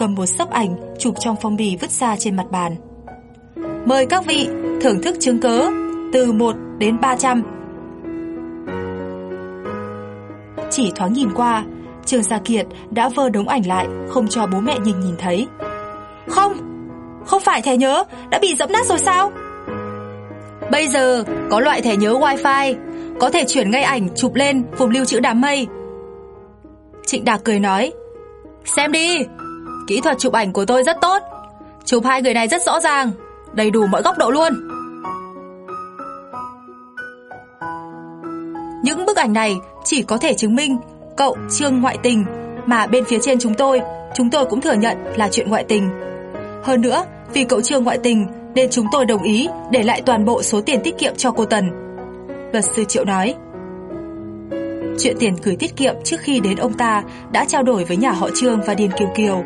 cầm một sấp ảnh chụp trong phong bì vứt ra trên mặt bàn. Mời các vị thưởng thức chứng cớ từ 1 đến 300. Chỉ thoáng nhìn qua, Trương Gia Kiệt đã vơ đống ảnh lại, không cho bố mẹ nhìn nhìn thấy. Không, không phải thẻ nhớ đã bị dẫm nát rồi sao? Bây giờ có loại thẻ nhớ wifi, có thể chuyển ngay ảnh chụp lên vùng lưu trữ đám mây. Trịnh Đạc cười nói, xem đi, kỹ thuật chụp ảnh của tôi rất tốt, chụp hai người này rất rõ ràng, đầy đủ mọi góc độ luôn. Những bức ảnh này chỉ có thể chứng minh cậu Trương ngoại tình mà bên phía trên chúng tôi, chúng tôi cũng thừa nhận là chuyện ngoại tình. Hơn nữa, vì cậu Trương ngoại tình nên chúng tôi đồng ý để lại toàn bộ số tiền tiết kiệm cho cô Tần. Luật sư Triệu nói. Chuyện tiền gửi tiết kiệm trước khi đến ông ta đã trao đổi với nhà họ Trương và Điền Kiều Kiều.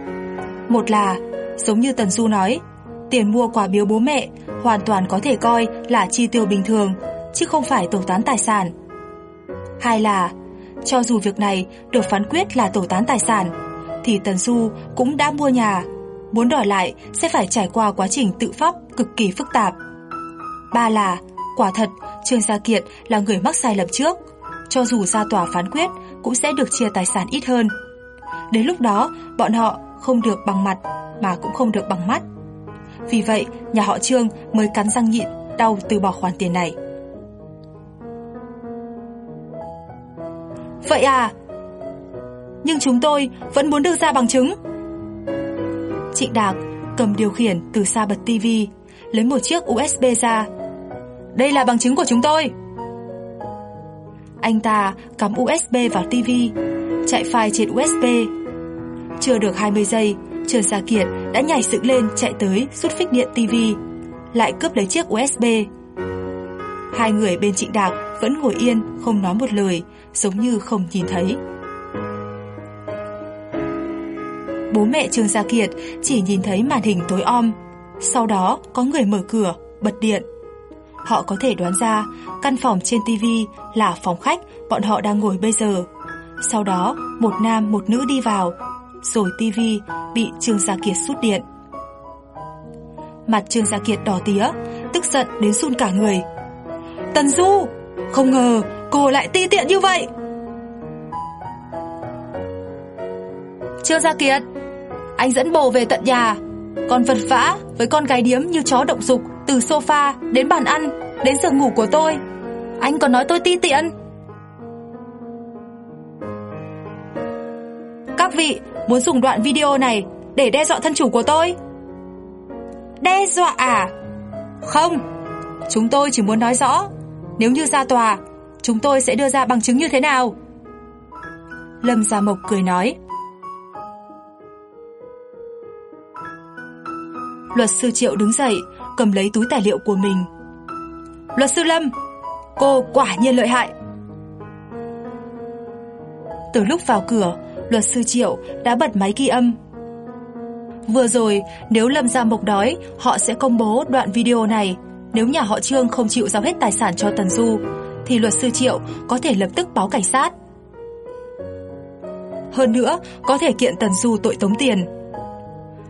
Một là, giống như Tần Du nói, tiền mua quà biếu bố mẹ hoàn toàn có thể coi là chi tiêu bình thường, chứ không phải tổ tán tài sản. Hai là, cho dù việc này được phán quyết là tổ tán tài sản, thì Tần Du cũng đã mua nhà, muốn đòi lại sẽ phải trải qua quá trình tự pháp cực kỳ phức tạp. Ba là, quả thật, Trương Gia Kiệt là người mắc sai lầm trước, cho dù ra tòa phán quyết cũng sẽ được chia tài sản ít hơn. Đến lúc đó, bọn họ không được bằng mặt mà cũng không được bằng mắt. Vì vậy, nhà họ Trương mới cắn răng nhịn, đau từ bỏ khoản tiền này. Vậy à? Nhưng chúng tôi vẫn muốn đưa ra bằng chứng. Trịnh Đạc cầm điều khiển từ xa bật tivi, lấy một chiếc USB ra. Đây là bằng chứng của chúng tôi. Anh ta cắm USB vào tivi, chạy file trên USB. Chưa được 20 giây, Trần Gia Kiệt đã nhảy dựng lên chạy tới rút phích điện tivi, lại cướp lấy chiếc USB. Hai người bên Trịnh Đạc vẫn ngồi yên, không nói một lời, giống như không nhìn thấy. Bố mẹ Trương Gia Kiệt chỉ nhìn thấy màn hình tối om, sau đó có người mở cửa, bật điện. Họ có thể đoán ra căn phòng trên tivi là phòng khách bọn họ đang ngồi bây giờ. Sau đó, một nam một nữ đi vào, rồi tivi bị Trương Gia Kiệt sút điện. Mặt Trương Gia Kiệt đỏ tía, tức giận đến run cả người. Tần Du, không ngờ cô lại ti tiện như vậy. Trương Gia Kiệt, anh dẫn bồ về tận nhà, còn vật vã với con gái điếm như chó động dục từ sofa đến bàn ăn đến giường ngủ của tôi. Anh còn nói tôi ti tiện. Các vị muốn dùng đoạn video này để đe dọa thân chủ của tôi? Đe dọa à? Không, chúng tôi chỉ muốn nói rõ, nếu như ra tòa, chúng tôi sẽ đưa ra bằng chứng như thế nào? Lâm Gia Mộc cười nói. Luật sư Triệu đứng dậy, cầm lấy túi tài liệu của mình. Luật sư Lâm, cô quả nhiên lợi hại. Từ lúc vào cửa, luật sư Triệu đã bật máy ghi âm. Vừa rồi, nếu Lâm Gia Mộc đói, họ sẽ công bố đoạn video này. Nếu nhà họ Trương không chịu giao hết tài sản cho Tần Du, thì luật sư Triệu có thể lập tức báo cảnh sát. Hơn nữa, có thể kiện Tần Du tội tống tiền.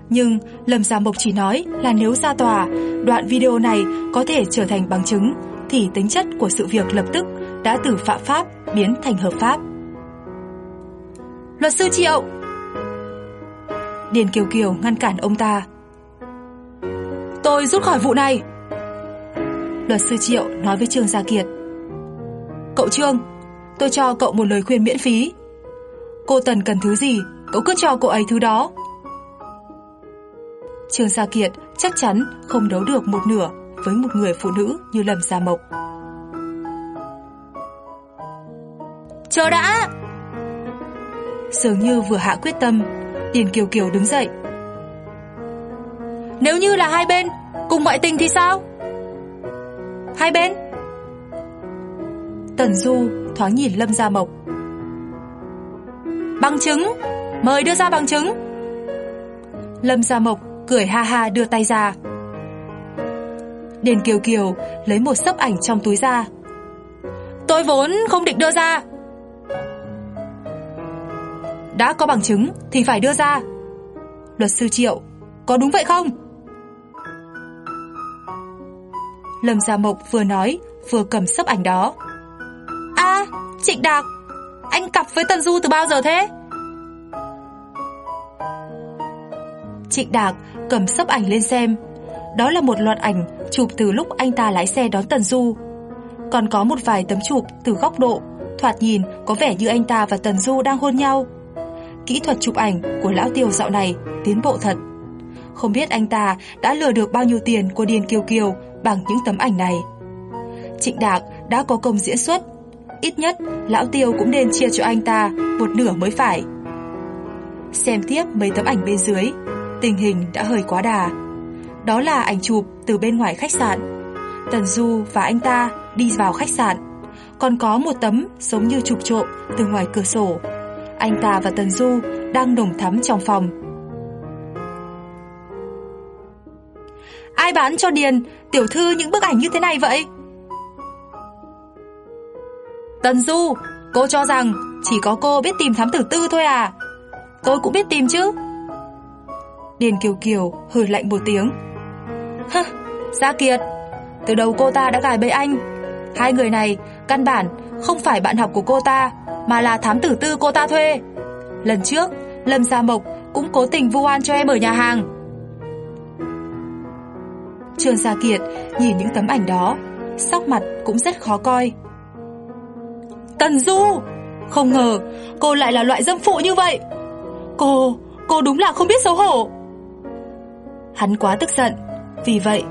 Nhưng Lâm Gia Mộc chỉ nói là nếu ra tòa, đoạn video này có thể trở thành bằng chứng, thì tính chất của sự việc lập tức đã từ phạm pháp biến thành hợp pháp. Luật sư Triệu Điền Kiều Kiều ngăn cản ông ta. Tôi rút khỏi vụ này. Luật sư Triệu nói với Trương Gia Kiệt. Cậu Trương, Tôi cho cậu một lời khuyên miễn phí. Cô Tần cần thứ gì, Cậu cứ cho cô ấy thứ đó. Trương Gia Kiệt chắc chắn không đấu được một nửa với một người phụ nữ như Lâm Gia Mộc. Chờ đã! Dường như vừa hạ quyết tâm, Điền Kiều Kiều đứng dậy. Nếu như là hai bên cùng ngoại tình thì sao? Hai bên? Tần Du thoáng nhìn Lâm Gia Mộc. Bằng chứng, mời đưa ra bằng chứng. Lâm Gia Mộc cười ha ha đưa tay ra. Điền Kiều Kiều lấy một sấp ảnh trong túi ra. Tôi vốn không định đưa ra. Đã có bằng chứng thì phải đưa ra. Luật sư Triệu, có đúng vậy không? Lâm Gia Mộc vừa nói, vừa cầm sấp ảnh đó. À, Trịnh Đạc, anh cặp với Tần Du từ bao giờ thế? Trịnh Đạc cầm sấp ảnh lên xem. Đó là một loạt ảnh chụp từ lúc anh ta lái xe đón Tần Du. Còn có một vài tấm chụp từ góc độ, thoạt nhìn có vẻ như anh ta và Tần Du đang hôn nhau. Kỹ thuật chụp ảnh của lão Tiêu dạo này tiến bộ thật. Không biết anh ta đã lừa được bao nhiêu tiền của Điền Kiều Kiều bằng những tấm ảnh này. Trịnh Đạc đã có công diễn xuất, ít nhất lão Tiêu cũng nên chia cho anh ta một nửa mới phải. Xem tiếp mấy tấm ảnh bên dưới, tình hình đã hơi quá đà. Đó là ảnh chụp từ bên ngoài khách sạn. Tần Du và anh ta đi vào khách sạn. Còn có một tấm giống như chụp trộm từ ngoài cửa sổ. Anh ta và Tần Du đang nồng thắm trong phòng. Ai bán cho Điền, tiểu thư những bức ảnh như thế này vậy? Tần Du, cô cho rằng chỉ có cô biết tìm thám tử tư thôi à? Tôi cũng biết tìm chứ. Điền Kiều Kiều hừ lạnh một tiếng. Hơ, Gia Kiệt, từ đầu cô ta đã gài bẫy anh. Hai người này căn bản không phải bạn học của cô ta, mà là thám tử tư cô ta thuê. Lần trước, Lâm Gia Mộc cũng cố tình vu oan cho em ở nhà hàng. Trương Gia Kiệt nhìn những tấm ảnh đó, sắc mặt cũng rất khó coi. Tần Du, không ngờ cô lại là loại dâm phụ như vậy. Cô, cô đúng là không biết xấu hổ. Hắn quá tức giận, vì vậy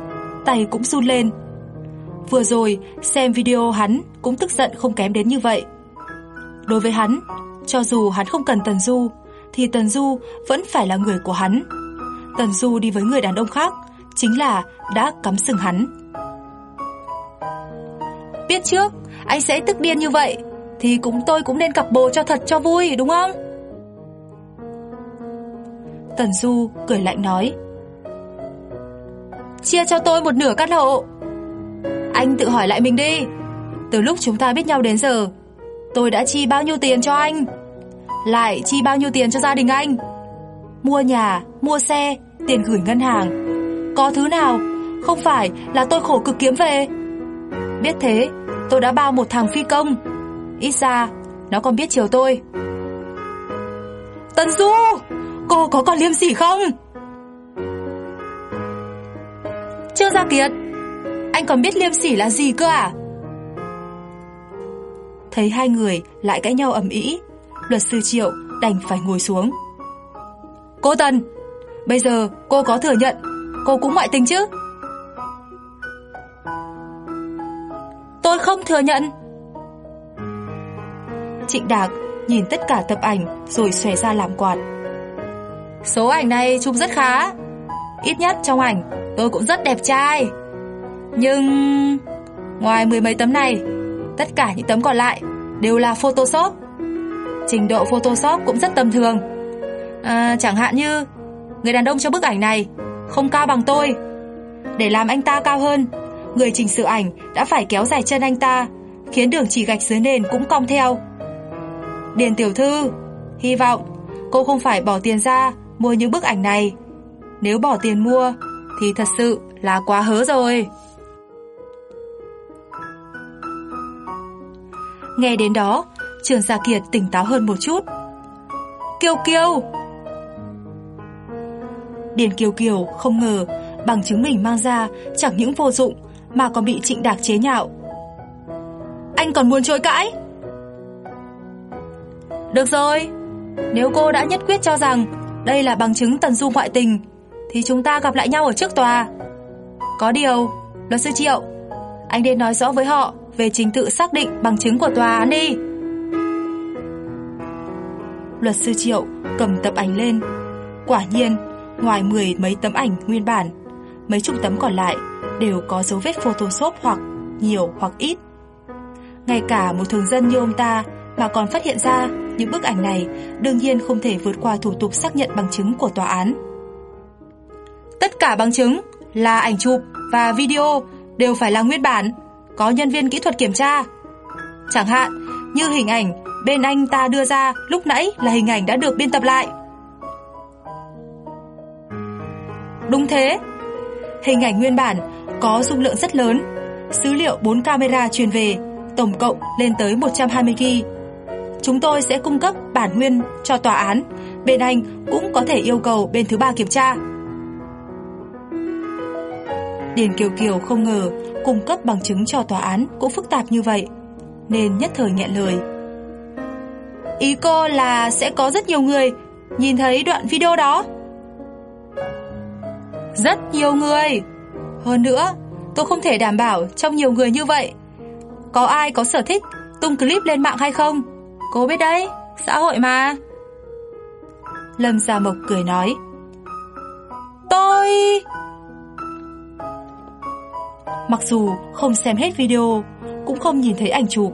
tay cũng run lên. Vừa rồi xem video hắn cũng tức giận không kém đến như vậy. Đối với hắn, cho dù hắn không cần Tần Du, thì Tần Du vẫn phải là người của hắn. Tần Du đi với người đàn ông khác, chính là đã cắm sừng hắn. Biết trước, anh sẽ tức điên như vậy, thì cũng tôi cũng nên cặp bồ cho thật cho vui, đúng không? Tần Du cười lạnh nói. Chia cho tôi một nửa căn hộ. Anh tự hỏi lại mình đi. Từ lúc chúng ta biết nhau đến giờ, tôi đã chi bao nhiêu tiền cho anh? Lại chi bao nhiêu tiền cho gia đình anh? Mua nhà, mua xe, tiền gửi ngân hàng. Có thứ nào không phải là tôi khổ cực kiếm về? Biết thế, tôi đã bao một thằng phi công. Ít ra, nó còn biết chiều tôi. Tần Du, cô có còn liêm sỉ không? Trương Gia Kiệt, anh còn biết liêm sỉ là gì cơ à? Thấy hai người lại cãi nhau ầm ĩ, luật sư Triệu đành phải ngồi xuống. Cô Tần, bây giờ cô có thừa nhận cô cũng ngoại tình chứ? Tôi không thừa nhận. Trịnh Đạc nhìn tất cả tập ảnh rồi xòe ra làm quạt. Số ảnh này chụp rất khá. Ít nhất trong ảnh tôi cũng rất đẹp trai. Nhưng ngoài mười mấy tấm này, tất cả những tấm còn lại đều là Photoshop. Trình độ Photoshop cũng rất tầm thường. À, chẳng hạn như người đàn ông trong bức ảnh này không cao bằng tôi. Để làm anh ta cao hơn, người chỉnh sửa ảnh đã phải kéo dài chân anh ta, khiến đường chỉ gạch dưới nền cũng cong theo. Điền tiểu thư, hy vọng cô không phải bỏ tiền ra mua những bức ảnh này. Nếu bỏ tiền mua thì thật sự là quá hớ rồi. Nghe đến đó, Trường Gia Kiệt tỉnh táo hơn một chút. Kiều Kiều! Điền Kiều Kiều không ngờ bằng chứng mình mang ra chẳng những vô dụng mà còn bị Trịnh Đạc chế nhạo. Anh còn muốn chối cãi? Được rồi, nếu cô đã nhất quyết cho rằng đây là bằng chứng Tần Du ngoại tình thì chúng ta gặp lại nhau ở trước tòa. Có điều, luật sư Triệu, anh nên nói rõ với họ về trình tự xác định bằng chứng của tòa án đi. Luật sư Triệu cầm tập ảnh lên. Quả nhiên, ngoài mười mấy tấm ảnh nguyên bản, mấy chục tấm còn lại đều có dấu vết Photoshop hoặc nhiều hoặc ít. Ngay cả một thường dân như ông ta mà còn phát hiện ra những bức ảnh này đương nhiên không thể vượt qua thủ tục xác nhận bằng chứng của tòa án. Tất cả bằng chứng là ảnh chụp và video đều phải là nguyên bản, có nhân viên kỹ thuật kiểm tra. Chẳng hạn như hình ảnh bên anh ta đưa ra lúc nãy là hình ảnh đã được biên tập lại. Đúng thế. Hình ảnh nguyên bản có dung lượng rất lớn, dữ liệu 4 camera truyền về, tổng cộng lên tới 120 GB. Chúng tôi sẽ cung cấp bản nguyên cho tòa án, bên anh cũng có thể yêu cầu bên thứ ba kiểm tra. Điền Kiều Kiều không ngờ cung cấp bằng chứng cho tòa án cũng phức tạp như vậy, nên nhất thời nghẹn lời. Ý cô là sẽ có rất nhiều người nhìn thấy đoạn video đó. Rất nhiều người. Hơn nữa, tôi không thể đảm bảo trong nhiều người như vậy có ai có sở thích tung clip lên mạng hay không. Cô biết đấy, xã hội mà. Lâm Gia Mộc cười nói. Tôi... Mặc dù không xem hết video, cũng không nhìn thấy ảnh chụp,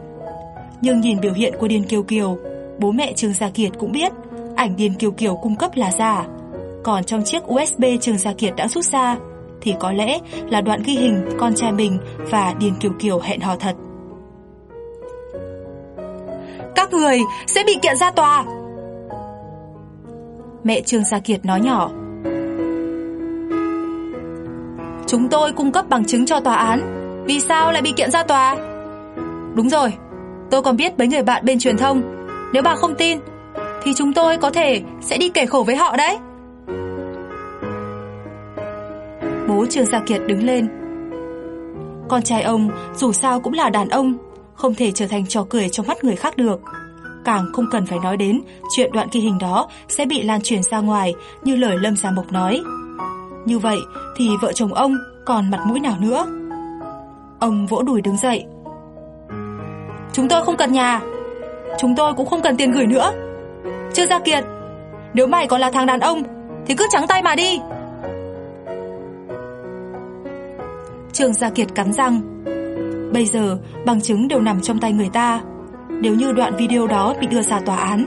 nhưng nhìn biểu hiện của Điền Kiều Kiều, bố mẹ Trương Gia Kiệt cũng biết ảnh Điền Kiều Kiều cung cấp là giả. Còn trong chiếc USB Trương Gia Kiệt đã rút ra, thì có lẽ là đoạn ghi hình con trai mình và Điền Kiều Kiều hẹn hò thật. Các người sẽ bị kiện ra tòa. Mẹ Trương Gia Kiệt nói nhỏ. Chúng tôi cung cấp bằng chứng cho tòa án, vì sao lại bị kiện ra tòa? Đúng rồi, tôi còn biết mấy người bạn bên truyền thông, nếu bà không tin thì chúng tôi có thể sẽ đi kể khổ với họ đấy. Bố Trương Gia Kiệt đứng lên. Con trai ông dù sao cũng là đàn ông, không thể trở thành trò cười trong mắt người khác được. Càng không cần phải nói đến chuyện đoạn ghi hình đó sẽ bị lan truyền ra ngoài như lời Lâm Gia Mộc nói. Như vậy thì vợ chồng ông còn mặt mũi nào nữa? Ông vỗ đùi đứng dậy. Chúng tôi không cần nhà, chúng tôi cũng không cần tiền gửi nữa. Chưa Gia Kiệt, nếu mày còn là thằng đàn ông thì cứ trắng tay mà đi. Trương Gia Kiệt cắn răng. Bây giờ bằng chứng đều nằm trong tay người ta. Nếu như đoạn video đó bị đưa ra tòa án,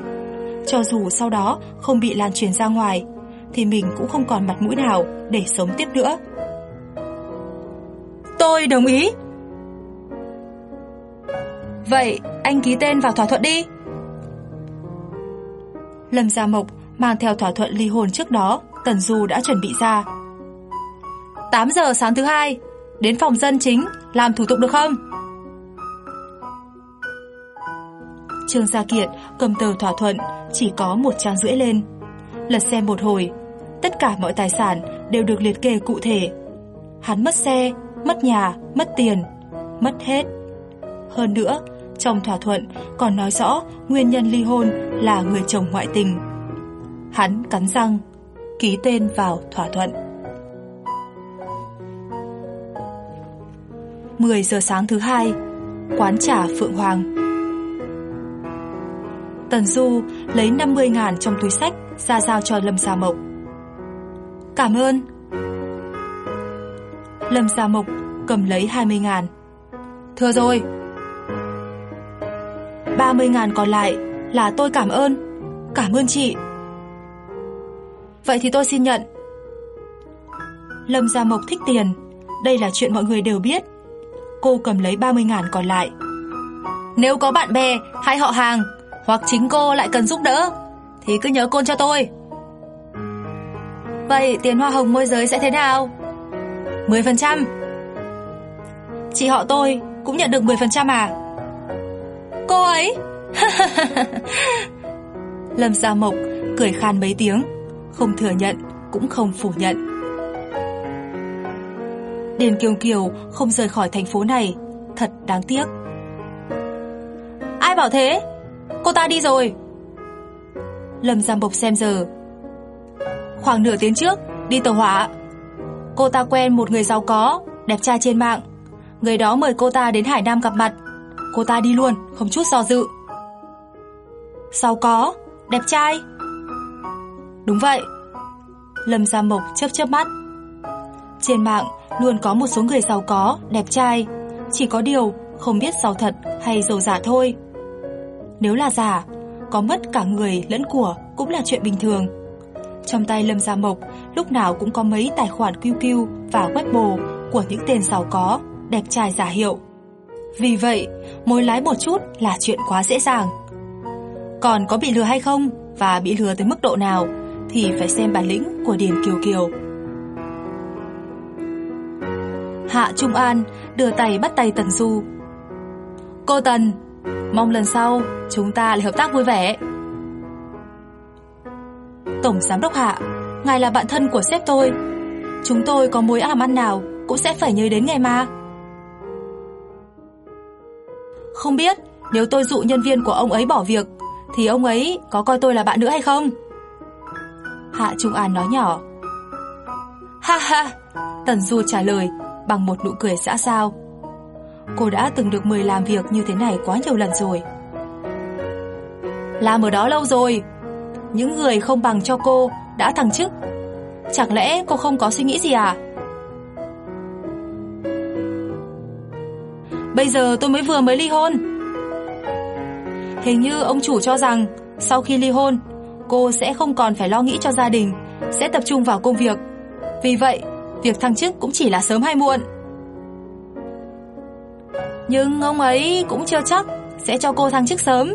cho dù sau đó không bị lan truyền ra ngoài, thì mình cũng không còn mặt mũi nào để sống tiếp nữa. Tôi đồng ý. Vậy anh ký tên vào thỏa thuận đi. Lâm Gia Mộc mang theo thỏa thuận ly hôn trước đó, Tần Du đã chuẩn bị ra. 8 giờ sáng thứ hai, đến phòng dân chính làm thủ tục được không? Trương Gia Kiệt cầm tờ thỏa thuận chỉ có một trang rưỡi lên. Lật xem một hồi, tất cả mọi tài sản đều được liệt kê cụ thể. Hắn mất xe, mất nhà, mất tiền, mất hết. Hơn nữa, trong thỏa thuận còn nói rõ nguyên nhân ly hôn là người chồng ngoại tình. Hắn cắn răng, ký tên vào thỏa thuận. 10 giờ sáng thứ hai, quán trà Phượng Hoàng. Tần Du lấy 50 ngàn trong túi sách ra giao cho Lâm Gia Mộc. Cảm ơn. Lâm Gia Mộc cầm lấy 20 ngàn. Thừa rồi. 30 ngàn còn lại là tôi cảm ơn. Cảm ơn chị. Vậy thì tôi xin nhận. Lâm Gia Mộc thích tiền. Đây là chuyện mọi người đều biết. Cô cầm lấy 30 ngàn còn lại. Nếu có bạn bè hay họ hàng, hoặc chính cô lại cần giúp đỡ, thì cứ nhớ côn cho tôi. Vậy tiền hoa hồng môi giới sẽ thế nào? 10%. Chị họ tôi cũng nhận được 10% à? Cô ấy? [laughs] Lâm Gia Mộc cười khan mấy tiếng, không thừa nhận cũng không phủ nhận. Điền Kiều Kiều không rời khỏi thành phố này, thật đáng tiếc. Ai bảo thế? Cô ta đi rồi. Lâm Gia Mộc xem giờ. Khoảng nửa tiếng trước, đi tàu hỏa. Cô ta quen một người giàu có, đẹp trai trên mạng. Người đó mời cô ta đến Hải Nam gặp mặt. Cô ta đi luôn, không chút do dự. Giàu có, đẹp trai. Đúng vậy. Lâm Gia Mộc chớp chớp mắt. Trên mạng luôn có một số người giàu có, đẹp trai, chỉ có điều không biết giàu thật hay giàu giả thôi. Nếu là giả, có mất cả người lẫn của cũng là chuyện bình thường. Trong tay Lâm Gia Mộc lúc nào cũng có mấy tài khoản QQ và Weibo của những tên giàu có, đẹp trai giả hiệu. Vì vậy, mối lái một chút là chuyện quá dễ dàng. Còn có bị lừa hay không và bị lừa tới mức độ nào thì phải xem bản lĩnh của Điền Kiều Kiều. Hạ Trung An đưa tay bắt tay Tần Du. Cô Tần, mong lần sau chúng ta lại hợp tác vui vẻ. Tổng Giám đốc Hạ, ngài là bạn thân của sếp tôi. Chúng tôi có mối làm ăn nào cũng sẽ phải nhớ đến ngài mà. Không biết nếu tôi dụ nhân viên của ông ấy bỏ việc thì ông ấy có coi tôi là bạn nữa hay không? Hạ Trung An nói nhỏ. Ha ha, Tần Du trả lời bằng một nụ cười xã giao. Cô đã từng được mời làm việc như thế này quá nhiều lần rồi. Làm ở đó lâu rồi, những người không bằng cho cô đã thăng chức. Chẳng lẽ cô không có suy nghĩ gì à? Bây giờ tôi mới vừa mới ly hôn. Hình như ông chủ cho rằng sau khi ly hôn, cô sẽ không còn phải lo nghĩ cho gia đình, sẽ tập trung vào công việc. Vì vậy, việc thăng chức cũng chỉ là sớm hay muộn. Nhưng ông ấy cũng chưa chắc sẽ cho cô thăng chức sớm.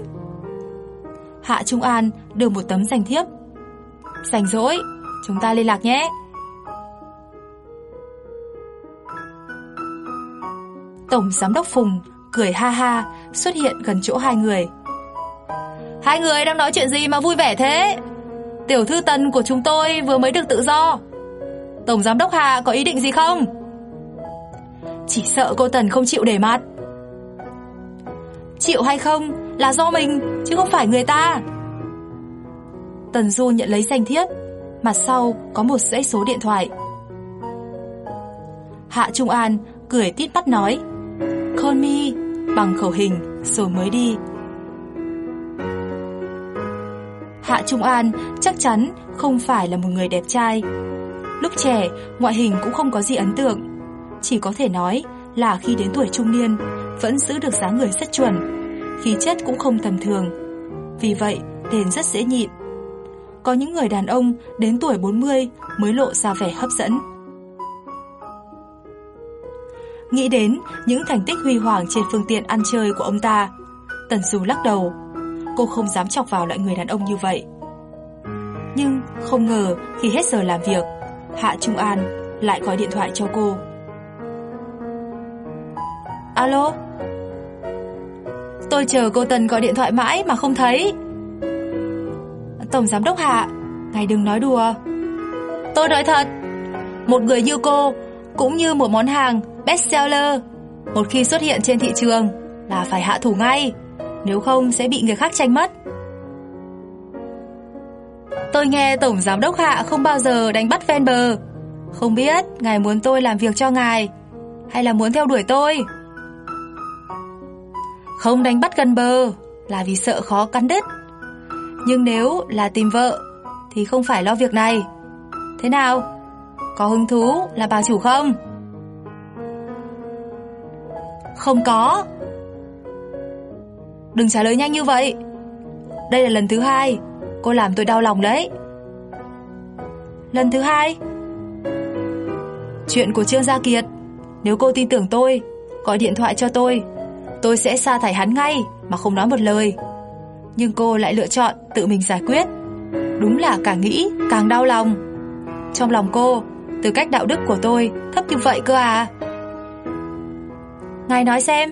Hạ Trung An đưa một tấm danh thiếp. Rảnh rỗi, chúng ta liên lạc nhé. Tổng giám đốc Phùng cười ha ha xuất hiện gần chỗ hai người. Hai người đang nói chuyện gì mà vui vẻ thế? Tiểu thư Tần của chúng tôi vừa mới được tự do. Tổng giám đốc Hà có ý định gì không? Chỉ sợ cô Tần không chịu để mặt. Chịu hay không là do mình chứ không phải người ta. Tần Du nhận lấy danh thiếp, mặt sau có một dãy số điện thoại. Hạ Trung An cười tít mắt nói, Call me, bằng khẩu hình rồi mới đi. Hạ Trung An chắc chắn không phải là một người đẹp trai. Lúc trẻ, ngoại hình cũng không có gì ấn tượng. Chỉ có thể nói là khi đến tuổi trung niên, vẫn giữ được dáng người rất chuẩn, khí chất cũng không tầm thường. Vì vậy, tên rất dễ nhịn. Có những người đàn ông đến tuổi 40 mới lộ ra vẻ hấp dẫn. Nghĩ đến những thành tích huy hoàng trên phương tiện ăn chơi của ông ta, Tần Du lắc đầu. Cô không dám chọc vào loại người đàn ông như vậy. Nhưng không ngờ khi hết giờ làm việc, Hạ Trung An lại gọi điện thoại cho cô. Alo? Tôi chờ cô Tần gọi điện thoại mãi mà không thấy. Tổng giám đốc Hạ, ngài đừng nói đùa. Tôi nói thật, một người như cô cũng như một món hàng bestseller, một khi xuất hiện trên thị trường là phải hạ thủ ngay, nếu không sẽ bị người khác tranh mất. Tôi nghe Tổng Giám đốc Hạ không bao giờ đánh bắt ven bờ. Không biết ngài muốn tôi làm việc cho ngài hay là muốn theo đuổi tôi? Không đánh bắt gần bờ là vì sợ khó cắn đứt. Nhưng nếu là tìm vợ, thì không phải lo việc này. Thế nào? Có hứng thú là bà chủ không? Không có. Đừng trả lời nhanh như vậy. Đây là lần thứ hai Cô làm tôi đau lòng đấy Lần thứ hai Chuyện của Trương Gia Kiệt Nếu cô tin tưởng tôi, Gọi điện thoại cho tôi Tôi sẽ sa thải hắn ngay Mà không nói một lời nhưng cô lại lựa chọn tự mình giải quyết. Đúng là càng nghĩ càng đau lòng. Trong lòng cô Từ cách đạo đức của tôi thấp như vậy cơ à? Ngài nói xem.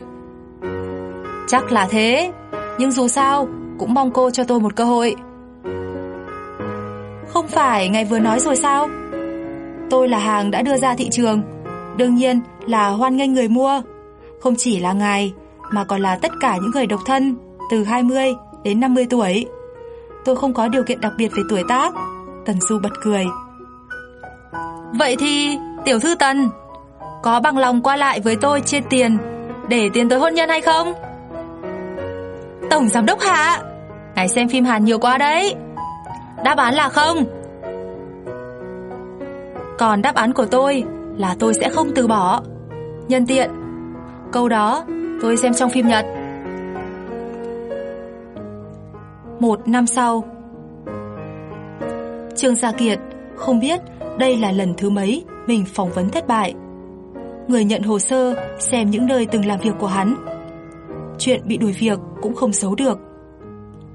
Chắc là thế Nhưng dù sao Cũng mong cô cho tôi một cơ hội. Không phải ngài vừa nói rồi sao? Tôi là hàng đã đưa ra thị trường, đương nhiên là hoan nghênh người mua. Không chỉ là ngài, mà còn là tất cả những người độc thân từ 20 đến 50 tuổi. Tôi không có điều kiện đặc biệt về tuổi tác. Tần Du bật cười. Vậy thì, tiểu thư Tần, có bằng lòng qua lại với tôi chia tiền để tiến tới hôn nhân hay không? Tổng giám đốc Hạ, ngài xem phim Hàn nhiều quá đấy. Đáp án là không Còn đáp án của tôi là tôi sẽ không từ bỏ Nhân tiện Câu đó tôi xem trong phim Nhật Một năm sau Trương Gia Kiệt không biết đây là lần thứ mấy mình phỏng vấn thất bại. Người nhận hồ sơ xem những nơi từng làm việc của hắn. Chuyện bị đuổi việc cũng không xấu được.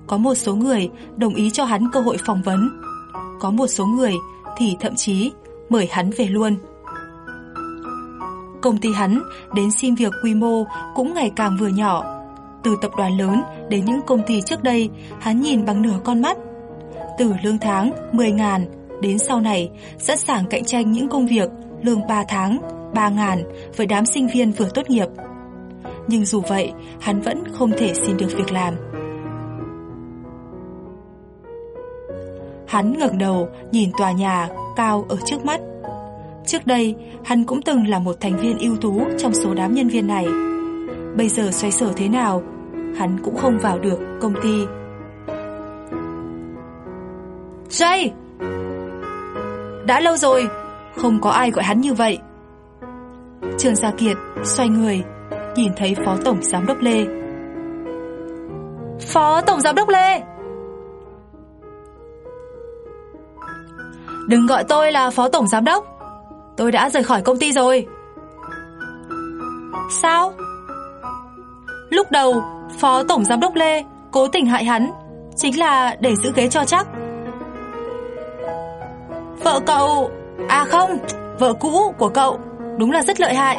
Có một số người đồng ý cho hắn cơ hội phỏng vấn. Có một số người thì thậm chí mời hắn về luôn. Công ty hắn đến xin việc quy mô cũng ngày càng vừa nhỏ. Từ tập đoàn lớn đến những công ty trước đây, hắn nhìn bằng nửa con mắt. Từ lương tháng 10 ngàn đến sau này sẵn sàng cạnh tranh những công việc lương 3 tháng, 3 ngàn với đám sinh viên vừa tốt nghiệp. Nhưng dù vậy, hắn vẫn không thể xin được việc làm. Hắn ngẩng đầu nhìn tòa nhà cao ở trước mắt. Trước đây, hắn cũng từng là một thành viên ưu tú trong số đám nhân viên này. Bây giờ xoay sở thế nào, hắn cũng không vào được công ty. Jay! Đã lâu rồi, không có ai gọi hắn như vậy. Trường Gia Kiệt xoay người, nhìn thấy Phó Tổng Giám đốc Lê. Phó Tổng Giám đốc Lê! Đừng gọi tôi là phó tổng giám đốc Tôi đã rời khỏi công ty rồi Sao? Lúc đầu, Phó tổng giám đốc Lê Cố tình hại hắn, Chính là để giữ ghế cho chắc. Vợ cậu À không, Vợ cũ của cậu Đúng là rất lợi hại.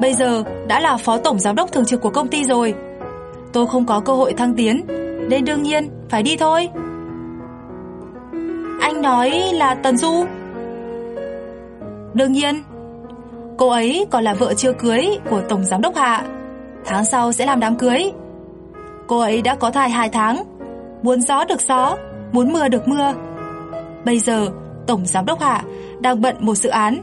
Bây giờ đã là phó tổng giám đốc thường trực của công ty rồi. Tôi không có cơ hội thăng tiến, Nên đương nhiên phải đi thôi. Anh nói là Tần Du. Đương nhiên, Cô ấy còn là vợ chưa cưới Của Tổng Giám đốc Hạ. Tháng sau sẽ làm đám cưới. Cô ấy đã có thai 2 tháng. Muốn gió được gió Muốn mưa được mưa. Bây giờ Tổng Giám đốc Hạ Đang bận một dự án.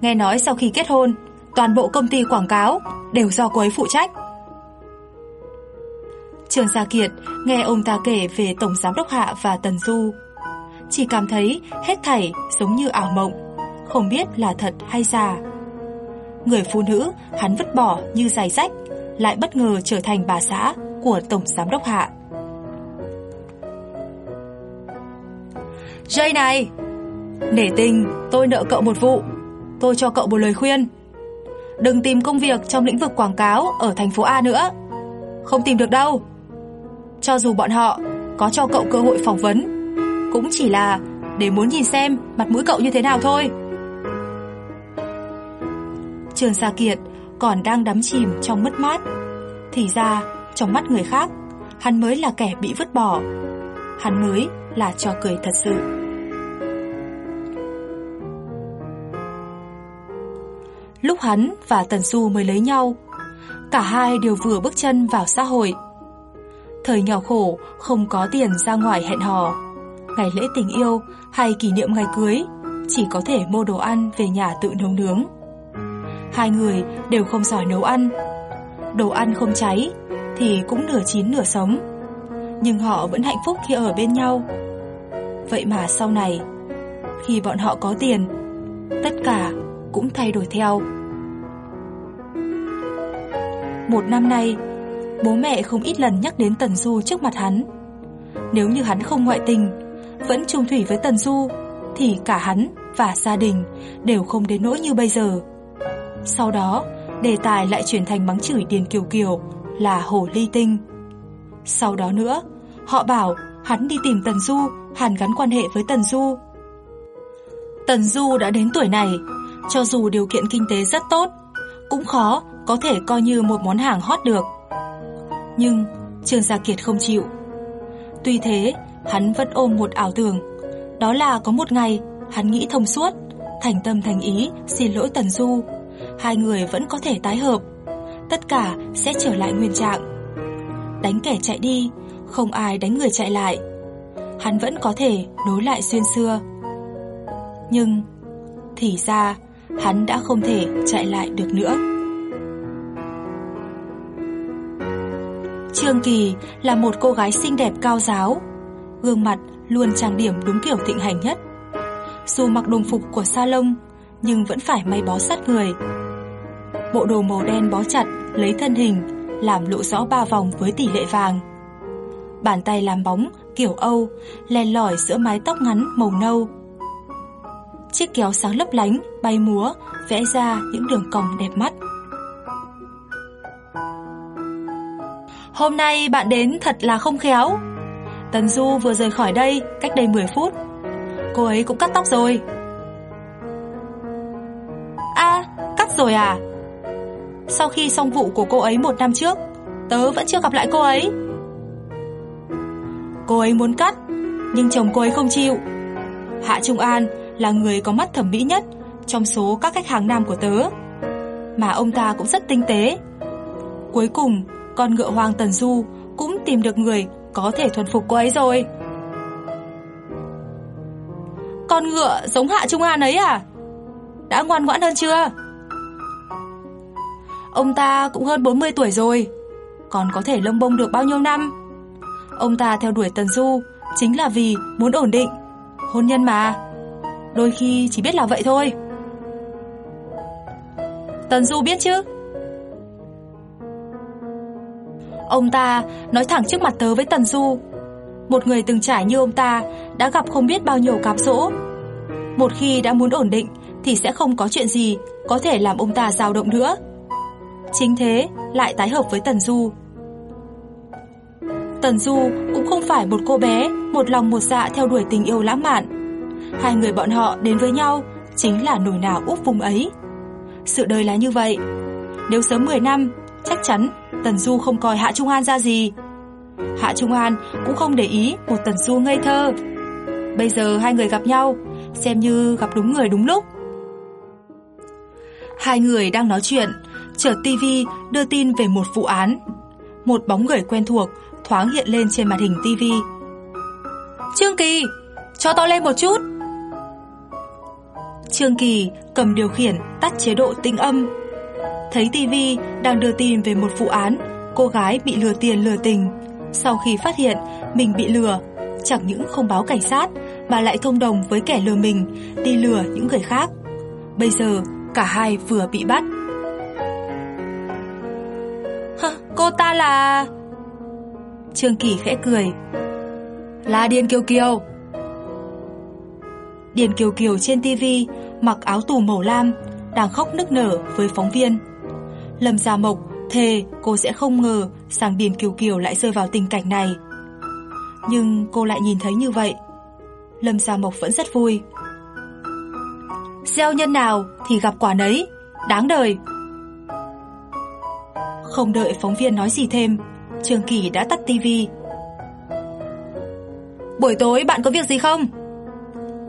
Nghe nói sau khi kết hôn Toàn bộ công ty quảng cáo Đều do cô ấy phụ trách. Trường Gia Kiệt nghe ông ta kể về Tổng Giám đốc Hạ và Tần Du chỉ cảm thấy hết thảy giống như ảo mộng, không biết là thật hay giả. Người phụ nữ hắn vứt bỏ như giày rách, lại bất ngờ trở thành bà xã của Tổng Giám đốc Hạ. Jay này, nể tình tôi nợ cậu một vụ, tôi cho cậu một lời khuyên. đừng tìm công việc trong lĩnh vực quảng cáo ở thành phố A nữa. Không tìm được đâu. Cho dù bọn họ có cho cậu cơ hội phỏng vấn, cũng chỉ là để muốn nhìn xem mặt mũi cậu như thế nào thôi. Trường Sa Kiệt còn đang đắm chìm trong mất mát. Thì ra, trong mắt người khác, hắn mới là kẻ bị vứt bỏ. Hắn mới là trò cười thật sự. Lúc hắn và Tần Du mới lấy nhau, cả hai đều vừa bước chân vào xã hội. Thời nghèo khổ, không có tiền ra ngoài hẹn hò. Ngày lễ tình yêu hay kỷ niệm ngày cưới, chỉ có thể mua đồ ăn về nhà tự nấu nướng. Hai người đều không giỏi nấu ăn. Đồ ăn không cháy thì cũng nửa chín nửa sống. Nhưng họ vẫn hạnh phúc khi ở bên nhau. Vậy mà sau này, khi bọn họ có tiền, tất cả cũng thay đổi theo. Một năm nay, bố mẹ không ít lần nhắc đến Tần Du trước mặt hắn. Nếu như hắn không ngoại tình, vẫn chung thủy với Tần Du, thì cả hắn và gia đình đều không đến nỗi như bây giờ. Sau đó, đề tài lại chuyển thành mắng chửi Điền Kiều Kiều là hồ ly tinh. Sau đó nữa, họ bảo hắn đi tìm Tần Du, hàn gắn quan hệ với Tần Du. Tần Du đã đến tuổi này, cho dù điều kiện kinh tế rất tốt, cũng khó có thể coi như một món hàng hot được. Nhưng Trương Gia Kiệt không chịu. Tuy thế, hắn vẫn ôm một ảo tưởng, đó là có một ngày hắn nghĩ thông suốt, thành tâm thành ý xin lỗi Tần Du hai người vẫn có thể tái hợp. Tất cả sẽ trở lại nguyên trạng. Đánh kẻ chạy đi, không ai đánh người chạy lại. Hắn vẫn có thể nối lại xuyên xưa. Nhưng, thì ra, hắn đã không thể chạy lại được nữa. Trương Kỳ là một cô gái xinh đẹp cao giáo, gương mặt luôn trang điểm đúng kiểu thịnh hành nhất. Dù mặc đồng phục của salon, nhưng vẫn phải may bó sát người. Bộ đồ màu đen bó chặt, lấy thân hình, làm lộ rõ ba vòng với tỷ lệ vàng. Bàn tay làm bóng, kiểu Âu, len lỏi giữa mái tóc ngắn màu nâu. Chiếc kéo sáng lấp lánh, bay múa, vẽ ra những đường cong đẹp mắt. Hôm nay bạn đến thật là không khéo. Tần Du vừa rời khỏi đây cách đây 10 phút. Cô ấy cũng cắt tóc rồi. À, cắt rồi à? Sau khi xong vụ của cô ấy một năm trước, Tớ vẫn chưa gặp lại cô ấy. Cô ấy muốn cắt, Nhưng chồng cô ấy không chịu. Hạ Trung An là người có mắt thẩm mỹ nhất Trong số các khách hàng nam của tớ, Mà ông ta cũng rất tinh tế. Cuối cùng, Con ngựa Hoàng Tần Du Cũng tìm được người có thể thuần phục cô ấy rồi. Con ngựa giống Hạ Trung An ấy à? Đã ngoan ngoãn hơn chưa? Ông ta cũng hơn 40 tuổi rồi. Còn có thể lông bông được bao nhiêu năm? Ông ta theo đuổi Tần Du Chính là vì muốn ổn định, Hôn nhân mà. Đôi khi chỉ biết là vậy thôi. Tần Du biết chứ? Ông ta nói thẳng trước mặt tớ với Tần Du. Một người từng trải như ông ta Đã gặp không biết bao nhiêu cám dỗ. Một khi đã muốn ổn định Thì sẽ không có chuyện gì Có thể làm ông ta dao động nữa. Chính thế, lại tái hợp với Tần Du. Tần Du cũng không phải một cô bé, Một lòng một dạ theo đuổi tình yêu lãng mạn. Hai người bọn họ đến với nhau Chính là nổi nào úp vùng ấy. Sự đời là như vậy. Nếu sớm 10 năm, Chắc chắn Tần Du không coi Hạ Trung An ra gì. Hạ Trung An cũng không để ý Một Tần Du ngây thơ. Bây giờ hai người gặp nhau, Xem như gặp đúng người đúng lúc. Hai người đang nói chuyện chợt TV đưa tin về một vụ án. Một bóng người quen thuộc thoáng hiện lên trên màn hình TV. Trương Kỳ, cho to lên một chút. Trương Kỳ cầm điều khiển tắt chế độ tinh âm. Thấy TV đang đưa tin về một vụ án, cô gái bị lừa tiền lừa tình. Sau khi phát hiện mình bị lừa, chẳng những không báo cảnh sát mà lại thông đồng với kẻ lừa mình đi lừa những người khác. Bây giờ cả hai vừa bị bắt. Cô ta là... Trương Kỳ khẽ cười. Là Điền Kiều Kiều. Điền Kiều Kiều trên tivi mặc áo tù màu lam, đang khóc nức nở với phóng viên. Lâm Gia Mộc thề cô sẽ không ngờ rằng Điền Kiều Kiều lại rơi vào tình cảnh này. Nhưng cô lại nhìn thấy như vậy. Lâm Gia Mộc vẫn rất vui. Gieo nhân nào thì gặp quả nấy, đáng đời. Không đợi phóng viên nói gì thêm, Trường Kỳ đã tắt tivi. Buổi tối bạn có việc gì không?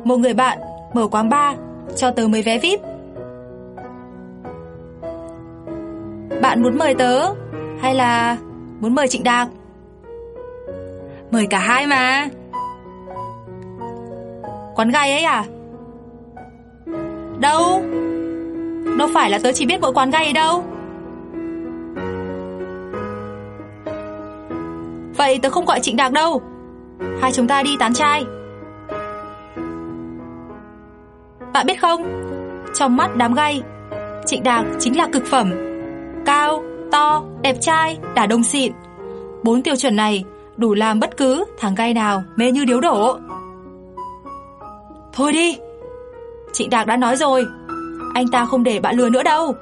Một người bạn mở quán bar cho tớ mấy vé VIP. Bạn muốn mời tớ hay là muốn mời Trịnh Đạc? Mời cả hai mà. Quán gai ấy à? Đâu? Đâu phải là tớ chỉ biết mỗi quán gai ấy đâu. Vậy tớ không gọi Trịnh Đạc đâu. Hai chúng ta đi tán trai. Bạn biết không, trong mắt đám gay, Trịnh Đạc chính là cực phẩm. Cao, to, đẹp trai, đả đông xịn. Bốn tiêu chuẩn này đủ làm bất cứ thằng gay nào mê như điếu đổ. Thôi đi. Trịnh Đạc đã nói rồi, anh ta không để bạn lừa nữa đâu.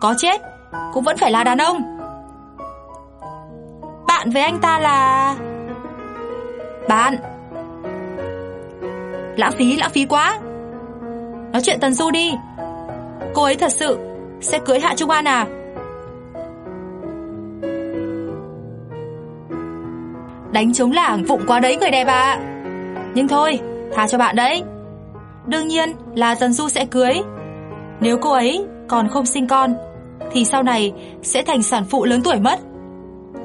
Có chết cũng vẫn phải là đàn ông. Bạn với anh ta là Bạn. Lãng phí, lãng phí quá. Nói chuyện Tần Du đi. Cô ấy thật sự Sẽ cưới Hạ Trung An à? Đánh chống lảng vụng quá đấy người đẹp ạ. Nhưng thôi Tha cho bạn đấy. Đương nhiên là Tần Du sẽ cưới. Nếu cô ấy còn không sinh con Thì sau này sẽ thành sản phụ lớn tuổi mất.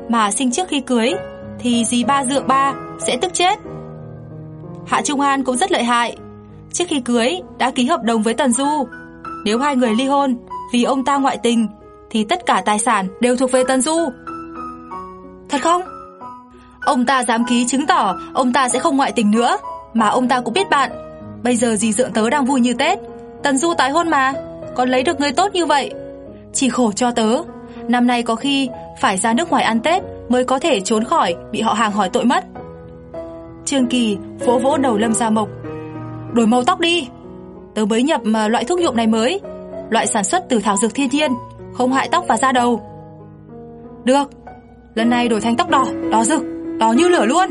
Mà sinh trước khi cưới, Thì dì ba dượng ba sẽ tức chết. Hạ Trung An cũng rất lợi hại. Trước khi cưới, đã ký hợp đồng với Tần Du. Nếu hai người ly hôn Vì ông ta ngoại tình, Thì tất cả tài sản đều thuộc về Tần Du. Thật không? Ông ta dám ký chứng tỏ Ông ta sẽ không ngoại tình nữa, Mà ông ta cũng biết bạn. Bây giờ dì dượng tớ đang vui như Tết. Tần Du tái hôn mà Còn lấy được người tốt như vậy. Chỉ khổ cho tớ. Năm nay có khi phải ra nước ngoài ăn Tết Mới có thể trốn khỏi bị họ hàng hỏi tội mất. Trương Kỳ vỗ vỗ đầu Lâm Gia Mộc. Đổi màu tóc đi. Tớ mới nhập mà loại thuốc nhuộm này mới. Loại sản xuất từ thảo dược thiên nhiên Không hại tóc và da đầu. Được. Lần này đổi thành tóc đỏ, đỏ rực Đỏ như lửa luôn.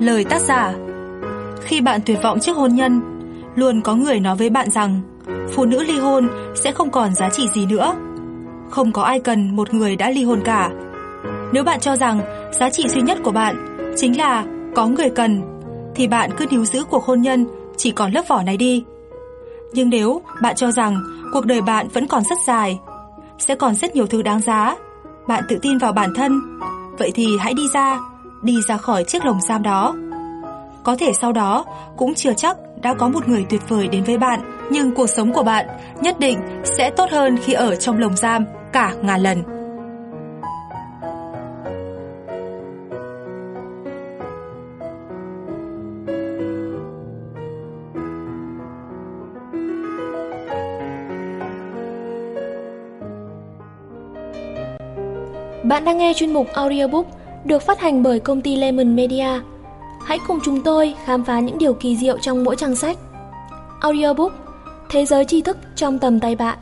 Lời tác giả. Khi bạn tuyệt vọng trước hôn nhân Luôn có người nói với bạn rằng Phụ nữ ly hôn sẽ không còn giá trị gì nữa Không có ai cần một người đã ly hôn cả Nếu bạn cho rằng giá trị duy nhất của bạn Chính là có người cần thì bạn cứ níu giữ cuộc hôn nhân chỉ còn lớp vỏ này đi. Nhưng nếu bạn cho rằng cuộc đời bạn vẫn còn rất dài, sẽ còn rất nhiều thứ đáng giá, bạn tự tin vào bản thân, vậy thì hãy đi ra, đi ra khỏi chiếc lồng giam đó. Có thể sau đó cũng chưa chắc đã có một người tuyệt vời đến với bạn, nhưng cuộc sống của bạn nhất định sẽ tốt hơn khi ở trong lồng giam cả ngàn lần. Bạn đang nghe chuyên mục audiobook được phát hành bởi công ty Lemon Media. Hãy cùng chúng tôi khám phá những điều kỳ diệu trong mỗi trang sách. Audiobook, Thế giới tri thức trong tầm tay bạn.